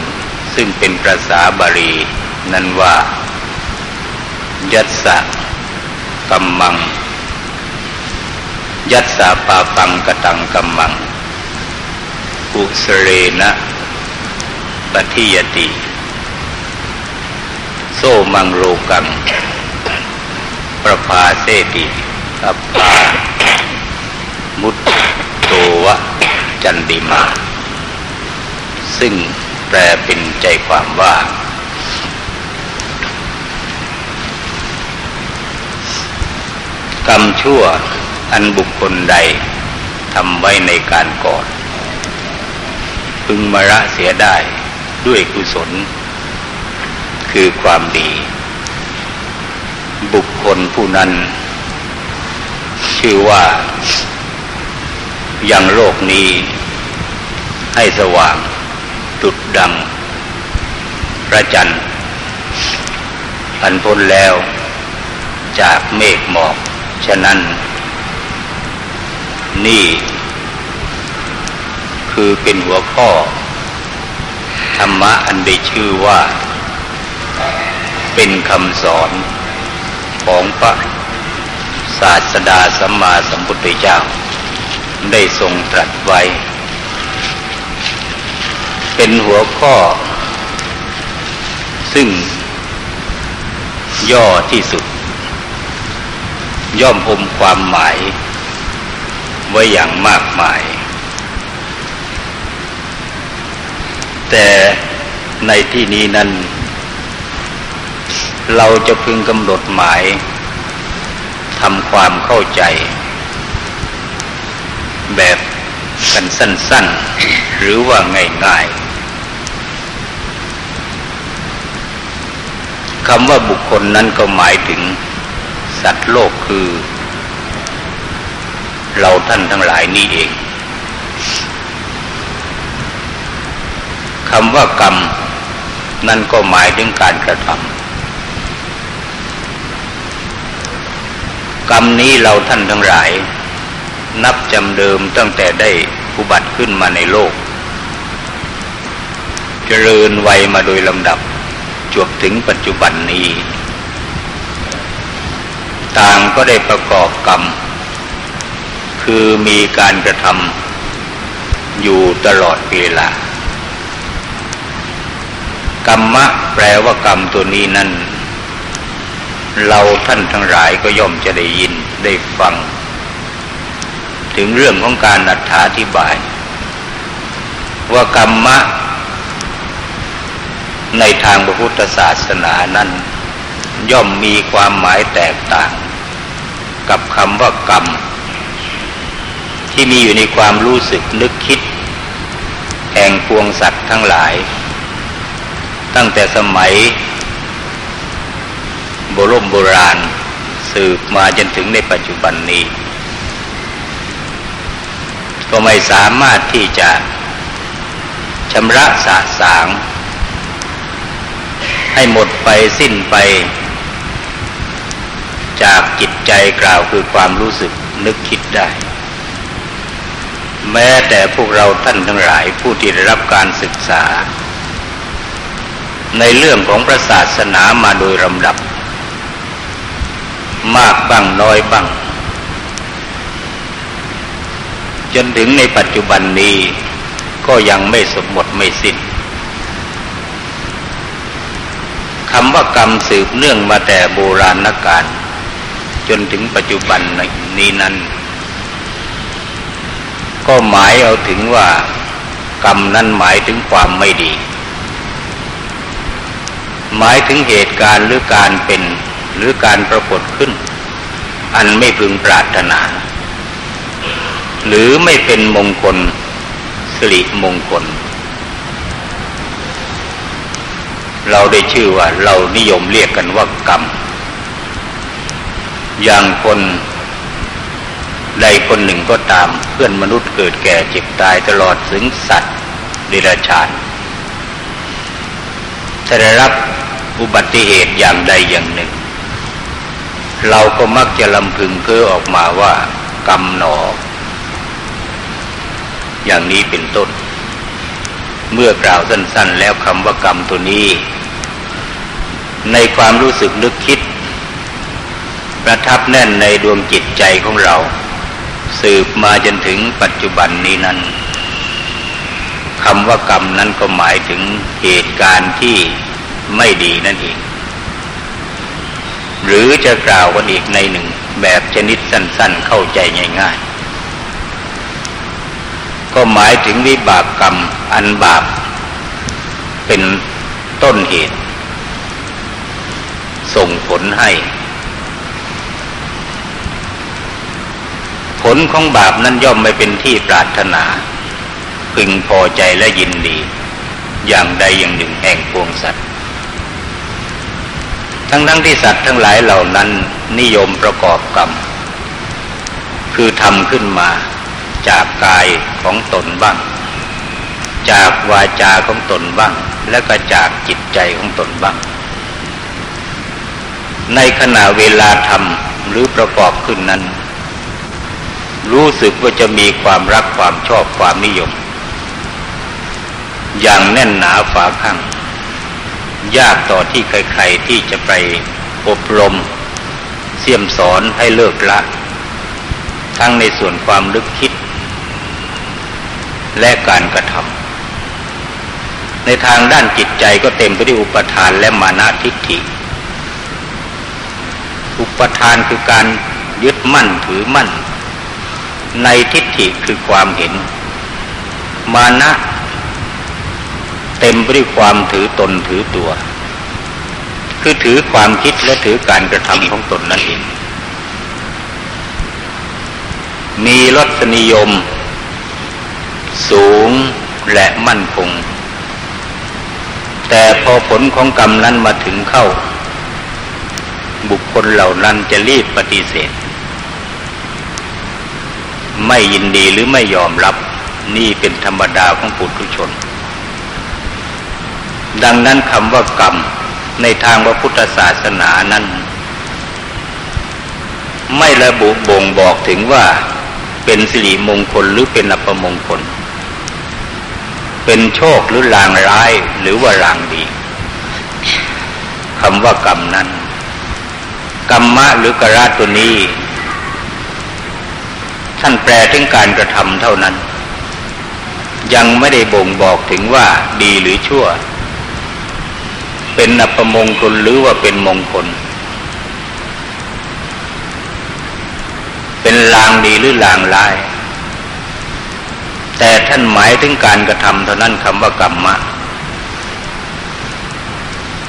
ซึ่งเป็นภาษาบาลีนั้นว่า ยัตสะกัมมัง ยัตสาปาปังกตังกัมมัง อุสเรนะปฏิยติ โซมังโรกัง ประภาเสติอภามุตโตวะ จันดิมา ซึ่งแปลเป็นใจความว่ากรรมชั่ว อันบุคคลใดทำไว้ในการก่อน พึงมระเสียได้ด้วยกุศล คือความดี บุคคลผู้นั้น ชื่อว่ายังโลกนี้ ให้สว่างจุดดังพระจันทร์อันพ้นแล้วจากเมฆหมอก ฉะนั้น นี่ คือเป็นหัวข้อ ธรรมะอันได้ชื่อว่า เป็นคำสอนของพระศาสดาสัมมาสัมพุทธเจ้า ได้ทรงตรัสไว้ เป็นหัวข้อ ซึ่ง ย่อที่สุด ย่อมอมความหมาย ไว้อย่างมากมาย แต่ในที่นี้นั้น เราจะพึงกำหนดหมายทำความเข้าใจ แบบกันสั้นๆ หรือว่าง่ายๆคำว่าบุคคลนั้นก็หมายถึงสัตว์โลกคือ เราท่านทั้งหลายนี่เองคำว่ากรรม นั่นก็หมายถึงการกระทำกรรมนี้เราท่านทั้งหลาย นับจำเดิมตั้งแต่ได้อุบัติขึ้นมาในโลก เจริญวัยมาโดยลำดับจวบถึงปัจจุบันนี้ ต่างก็ได้ประกอบกรรม คือมีการกระทำอยู่ตลอดเวลา กรรมะแปลว่ากรรมตัวนี้นั่น เราท่านทั้งหลายก็ย่อมจะได้ยินได้ฟัง ถึงเรื่องของการอธิบาย ว่ากรรมะในทางพระพุทธศาสนานั้น ย่อมมีความหมายแตกต่าง กับคำว่ากรรม ที่มีอยู่ในความรู้สึกนึกคิด แห่งพวงสัตว์ทั้งหลาย ตั้งแต่สมัยโบรมโบราณสืบมาจนถึงในปัจจุบันนี้ ก็ไม่สามารถที่จะชำระสะสาง ให้หมดไปสิ้นไป จากจิตใจกล่าวคือความรู้สึกนึกคิดได้ แม้แต่พวกเราท่านทั้งหลายผู้ที่ได้รับการศึกษา ในเรื่องของพระศาสนามาโดยลำดับ มากบ้างน้อยบ้าง จนถึงในปัจจุบันนี้ก็ยังไม่สมหมดไม่สิ้นคำว่ากรรมสืบเนื่องมาแต่โบราณกาลจนถึงปัจจุบันนี้นั้น ก็หมายเอาถึงว่ากรรมนั้นหมายถึงความไม่ดี หมายถึงเหตุการณ์หรือการเป็นหรือการปรากฏขึ้น อันไม่พึงปรารถนา หรือไม่เป็นมงคลสิริมงคล เราได้ชื่อว่าเรานิยมเรียกกันว่ากรรม อย่างคน ใดคนหนึ่งก็ตามเพื่อนมนุษย์เกิดแก่เจ็บตายตลอดถึงสัตว์เดรัจฉานถ้าได้รับอุบัติเหตุอย่างใดอย่างหนึ่ง เราก็มักจะลำพึงเพ้อออกมาว่ากรรมหนอ อย่างนี้เป็นต้น เมื่อกล่าวสั้น ๆ แล้วคำว่ากรรมตัวนี้ ในความรู้สึกนึกคิด ประทับแน่นในดวงจิตใจของเรา สืบมาจนถึงปัจจุบันนี้นั้นคำว่ากรรมนั้นก็หมายถึงเหตุการณ์ที่ไม่ดีนั่นเอง หรือจะกล่าวกันอีกในหนึ่งแบบชนิดสั้น ๆ เข้าใจง่าย ๆ ก็หมายถึงวิบากกรรมอันบาป เป็นต้นเหตุ ส่งผลให้ ผลของบาปนั้นย่อมไม่เป็นที่ปรารถนา พึงพอใจและยินดี อย่างใดอย่างหนึ่งแห่งพวงสัตว์ ทั้งทั้งที่สัตว์ทั้งหลายเหล่านั้นนิยมประกอบกรรม คือทำขึ้นมาจากกายของตนบ้าง จากวาจาของตนบ้าง และก็จากจิตใจของตนบ้าง ในขณะเวลาทำหรือประกอบขึ้นนั้น รู้สึกว่าจะมีความรักความชอบความนิยม อย่างแน่นหนาฝาข้าง ยากต่อที่ใครๆที่จะไปอบรม เสี่ยมสอนให้เลิกละ ทั้งในส่วนความลึกคิด และการกระทำในทางด้านจิตใจก็เต็มไปด้วยอุปทานและมานาทิฏฐิอุปทานคือการยึดมั่นถือมั่น ในทิฏฐิคือความเห็น มานะ เต็มไปด้วยความถือตนถือตัว คือถือความคิดและถือการกระทำของตนนั่นเอง มีรสนิยม สูงและมั่นคง แต่พอผลของกรรมนั้นมาถึงเข้า บุคคลเหล่านั้นจะรีบปฏิเสธ ไม่ยินดีหรือไม่ยอมรับนี่เป็นธรรมดาของปุถุชน ดังนั้นคำว่ากรรมในทางพระพุทธศาสนานั้น ไม่ระบุบ่งบอกถึงว่าเป็นสิริมงคลหรือเป็นอัปมงคล เป็นโชคหรือลางร้ายหรือว่าลางดีคำว่ากรรมนั้นกรรมะหรือกราตัวนี้ ท่านแปลถึงการกระทำเท่านั้น ยังไม่ได้บ่งบอกถึงว่าดีหรือชั่ว เป็นอัปมงคลหรือว่าเป็นมงคล เป็นลางดีหรือลางร้าย แต่ท่านหมายถึงการกระทำเท่านั้นคำว่ากรรมะ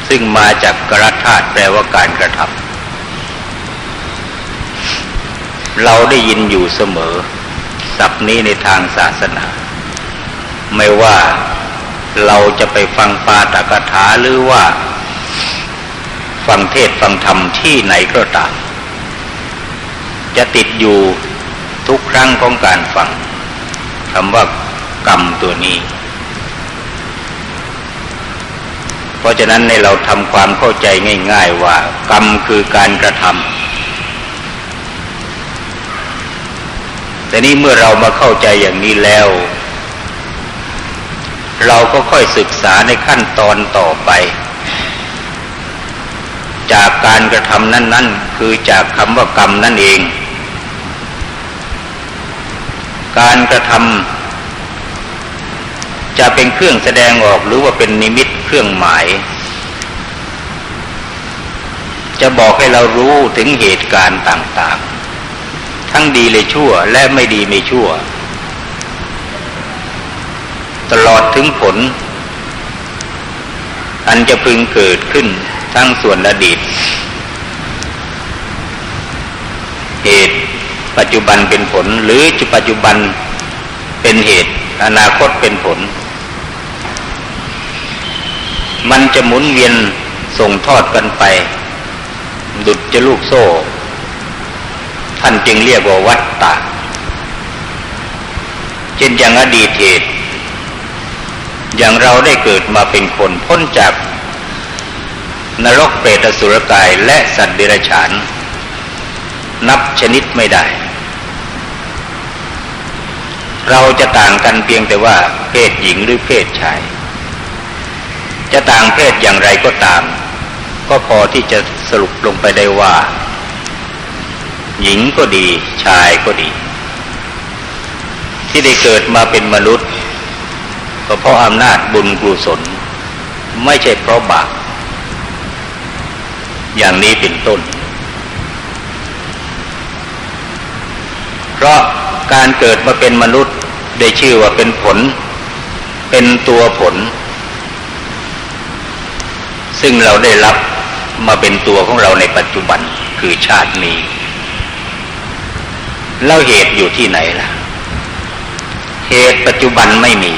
ซึ่งมาจากกระธาตุแปลว่าการกระทำ เราได้ยินอยู่เสมอศัพท์นี้ในทางศาสนา ไม่ว่าเราจะไปฟังปาตกถาหรือว่า ฟังเทศฟังธรรมที่ไหนก็ตาม จะติดอยู่ทุกครั้งของการฟังคำว่ากรรมตัวนี้ เพราะฉะนั้นในเราทำความเข้าใจง่าย ๆว่า กรรมคือการกระทำ แต่นี้เมื่อเรามาเข้าใจอย่างนี้แล้ว เราก็ค่อยศึกษาในขั้นตอนต่อไป จากการกระทำนั้น ๆ คือจากคำว่ากรรมนั่นเอง การกระทำจะเป็นเครื่องแสดงออกหรือว่าเป็นนิมิตเครื่องหมาย จะบอกให้เรารู้ถึงเหตุการณ์ต่าง ๆ ทั้งดีเลยชั่ว และไม่ดีไม่ชั่ว ตลอดถึงผล อันจะพึงเกิดขึ้นทั้งส่วนอดีต เหตุปัจจุบันเป็นผล หรือจุปัจจุบันเป็นเหตุ อนาคตเป็นผล มันจะหมุนเวียนส่งทอดกันไป ดุดจะลูกโซ่ ท่านจึงเรียกว่าวัตตะเช่นอย่างอดีตเหตุอย่างเราได้เกิดมาเป็นคนพ้นจากนรกเปรตสุรกายและสัตว์เดรัจฉาน นับชนิดไม่ได้ เราจะต่างกันเพียงแต่ว่า เพศหญิงหรือเพศชาย จะต่างเพศอย่างไรก็ตาม ก็พอที่จะสรุปลงไปได้ว่า หญิงก็ดี ชายก็ดี ที่ได้เกิดมาเป็นมนุษย์ก็เพราะอำนาจบุญกุศล ไม่ใช่เพราะบาปอย่างนี้เป็นต้น เพราะการเกิดมาเป็นมนุษย์ได้ชื่อว่าเป็นผล เป็นตัวผล ซึ่งเราได้รับมาเป็นตัวของเราในปัจจุบันคือชาตินี้ แล้วเหตุอยู่ที่ไหนล่ะ เหตุปัจจุบันไม่มี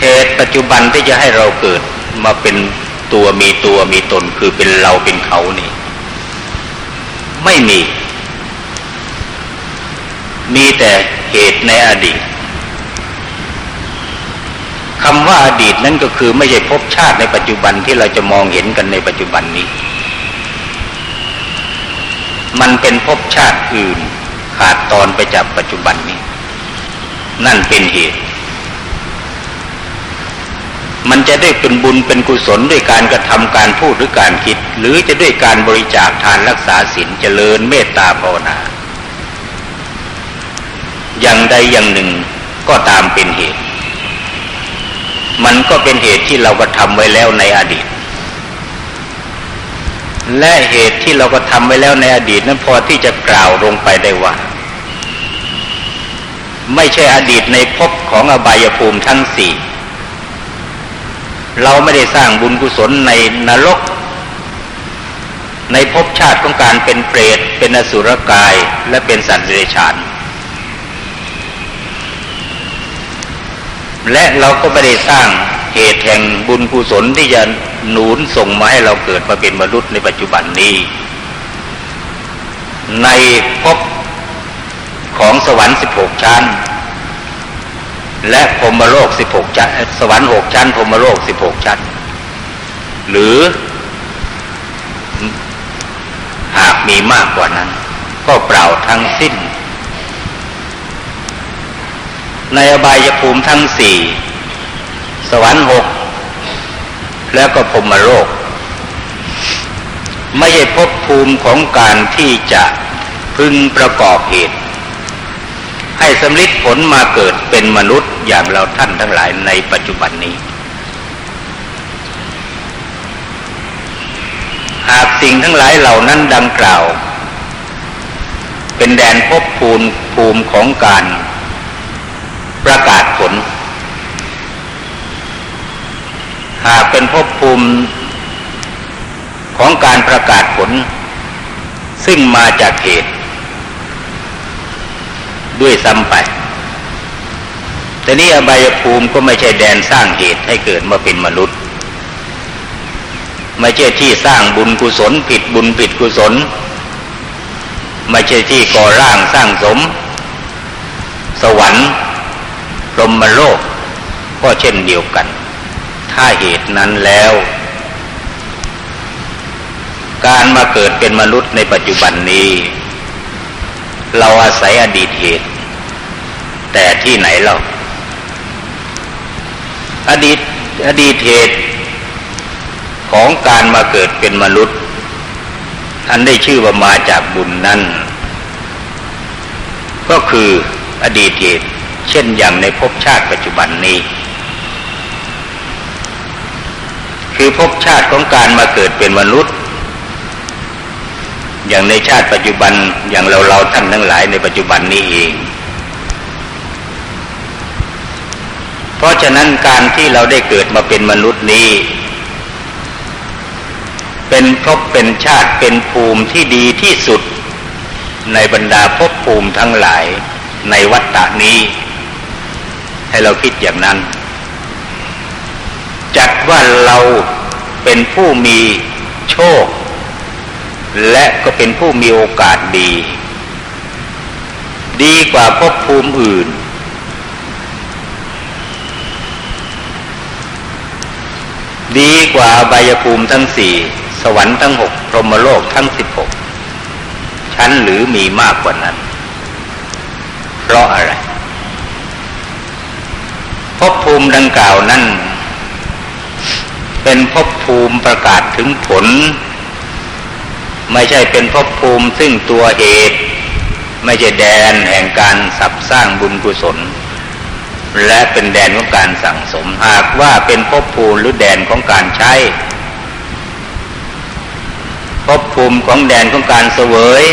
เหตุปัจจุบันที่จะให้เราเกิดมาเป็นตัวมีตัวมีตนคือเป็นเราเป็นเขานี่ ไม่มี มีแต่เหตุในอดีตคำว่าอดีตนั่นก็คือไม่ใช่ภพชาติในปัจจุบันที่เราจะมองเห็นกันในปัจจุบันนี้ มันเป็นภพชาติอื่น ขาดตอนไปจากปัจจุบันนี้ นั่นเป็นเหตุ มันจะได้เป็นบุญเป็นกุศลด้วยการกระทำการพูดหรือการคิด หรือจะด้วยการบริจาคทานรักษาศีลเจริญเมตตาภาวนาอย่างใดอย่างหนึ่งก็ตามเป็นเหตุ มันก็เป็นเหตุที่เราก็ทำไว้แล้วในอดีต และเหตุที่เราก็ทำไว้แล้วในอดีตนั้นพอที่จะกล่าวลงไปได้ว่า ไม่ใช่อดีตในภพของอบายภูมิทั้งสี่เราไม่ได้สร้างบุญกุศลในนรก ในภพชาติของการเป็นเปรต เป็นอสุรกายและเป็นสัตว์เดรัจฉานและเราก็ไม่ได้สร้าง เหตุแห่งบุญกุศลที่จะหนุนส่งมาให้เราเกิดมาเป็นมนุษย์ในปัจจุบันนี้ ในภพของสวรรค์สิบหกชั้น และพรมโลกสิบหกชั้น สวรรค์หกชั้นพรมโลกสิบหกชั้น หรือหากมีมากกว่านั้น ก็เปล่าทั้งสิ้น ในอบายภูมิทั้งสี่ สวรรค์หกแล้วก็พรมโลก ไม่ใช่ภพภูมิของการที่จะพึงประกอบเหตุ ให้สำลิดผลมาเกิดเป็นมนุษย์อย่างเราท่านทั้งหลายในปัจจุบันนี้ หากสิ่งทั้งหลายเหล่านั้นดังกล่าว เป็นแดนภพภูมิภูมิของการประกาศผล หาก เป็นภพภูมิของการประกาศผล ซึ่งมาจากเหตุ ด้วยซ้ำไป แต่นี้อบายภูมิก็ไม่ใช่แดนสร้างเหตุให้เกิดมาเป็นมนุษย์ ไม่ใช่ที่สร้างบุญกุศลผิดบุญผิดกุศล ไม่ใช่ที่ก่อร่างสร้างสม สวรรค์พรหมโลกก็เช่นเดียวกัน ถ้าเหตุนั้นแล้ว การมาเกิดเป็นมนุษย์ในปัจจุบันนี้ เราอาศัยอดีตเหตุ แต่ที่ไหนเล่าอดีตอดีตเหตุของการมาเกิดเป็นมนุษย์ อันได้ชื่อว่ามาจากบุญนั้น ก็คืออดีตเหตุเช่นอย่างในภพชาติปัจจุบันนี้ คือภพชาติของการมาเกิดเป็นมนุษย์ อย่างในชาติปัจจุบันอย่างเราเราท่านทั้งหลายในปัจจุบันนี้เอง เพราะฉะนั้นการที่เราได้เกิดมาเป็นมนุษย์นี้ เป็นภพเป็นชาติเป็นภูมิที่ดีที่สุด ในบรรดาภพภูมิทั้งหลายในวัฏฏานี้ ให้เราคิดอย่างนั้น จัดว่าเราเป็นผู้มีโชค และก็เป็นผู้มีโอกาสดี ดีกว่าภพภูมิอื่น ดีกว่าบายภูมิทั้งสี่ สวรรค์ทั้งหกพรหมโลกทั้งสิบหกชั้นหรือมีมากกว่านั้น เพราะอะไรภพภูมิดังกล่าวนั้น เป็นภพภูมิประกาศถึงผล ไม่ใช่เป็นภพภูมิซึ่งตัวเหตุ ไม่ใช่แดนแห่งการสับสร้างบุญกุศล และเป็นแดนของการสั่งสม หากว่าเป็นภพภูมิหรือแดนของการใช้ภพภูมิของแดนของการเสวย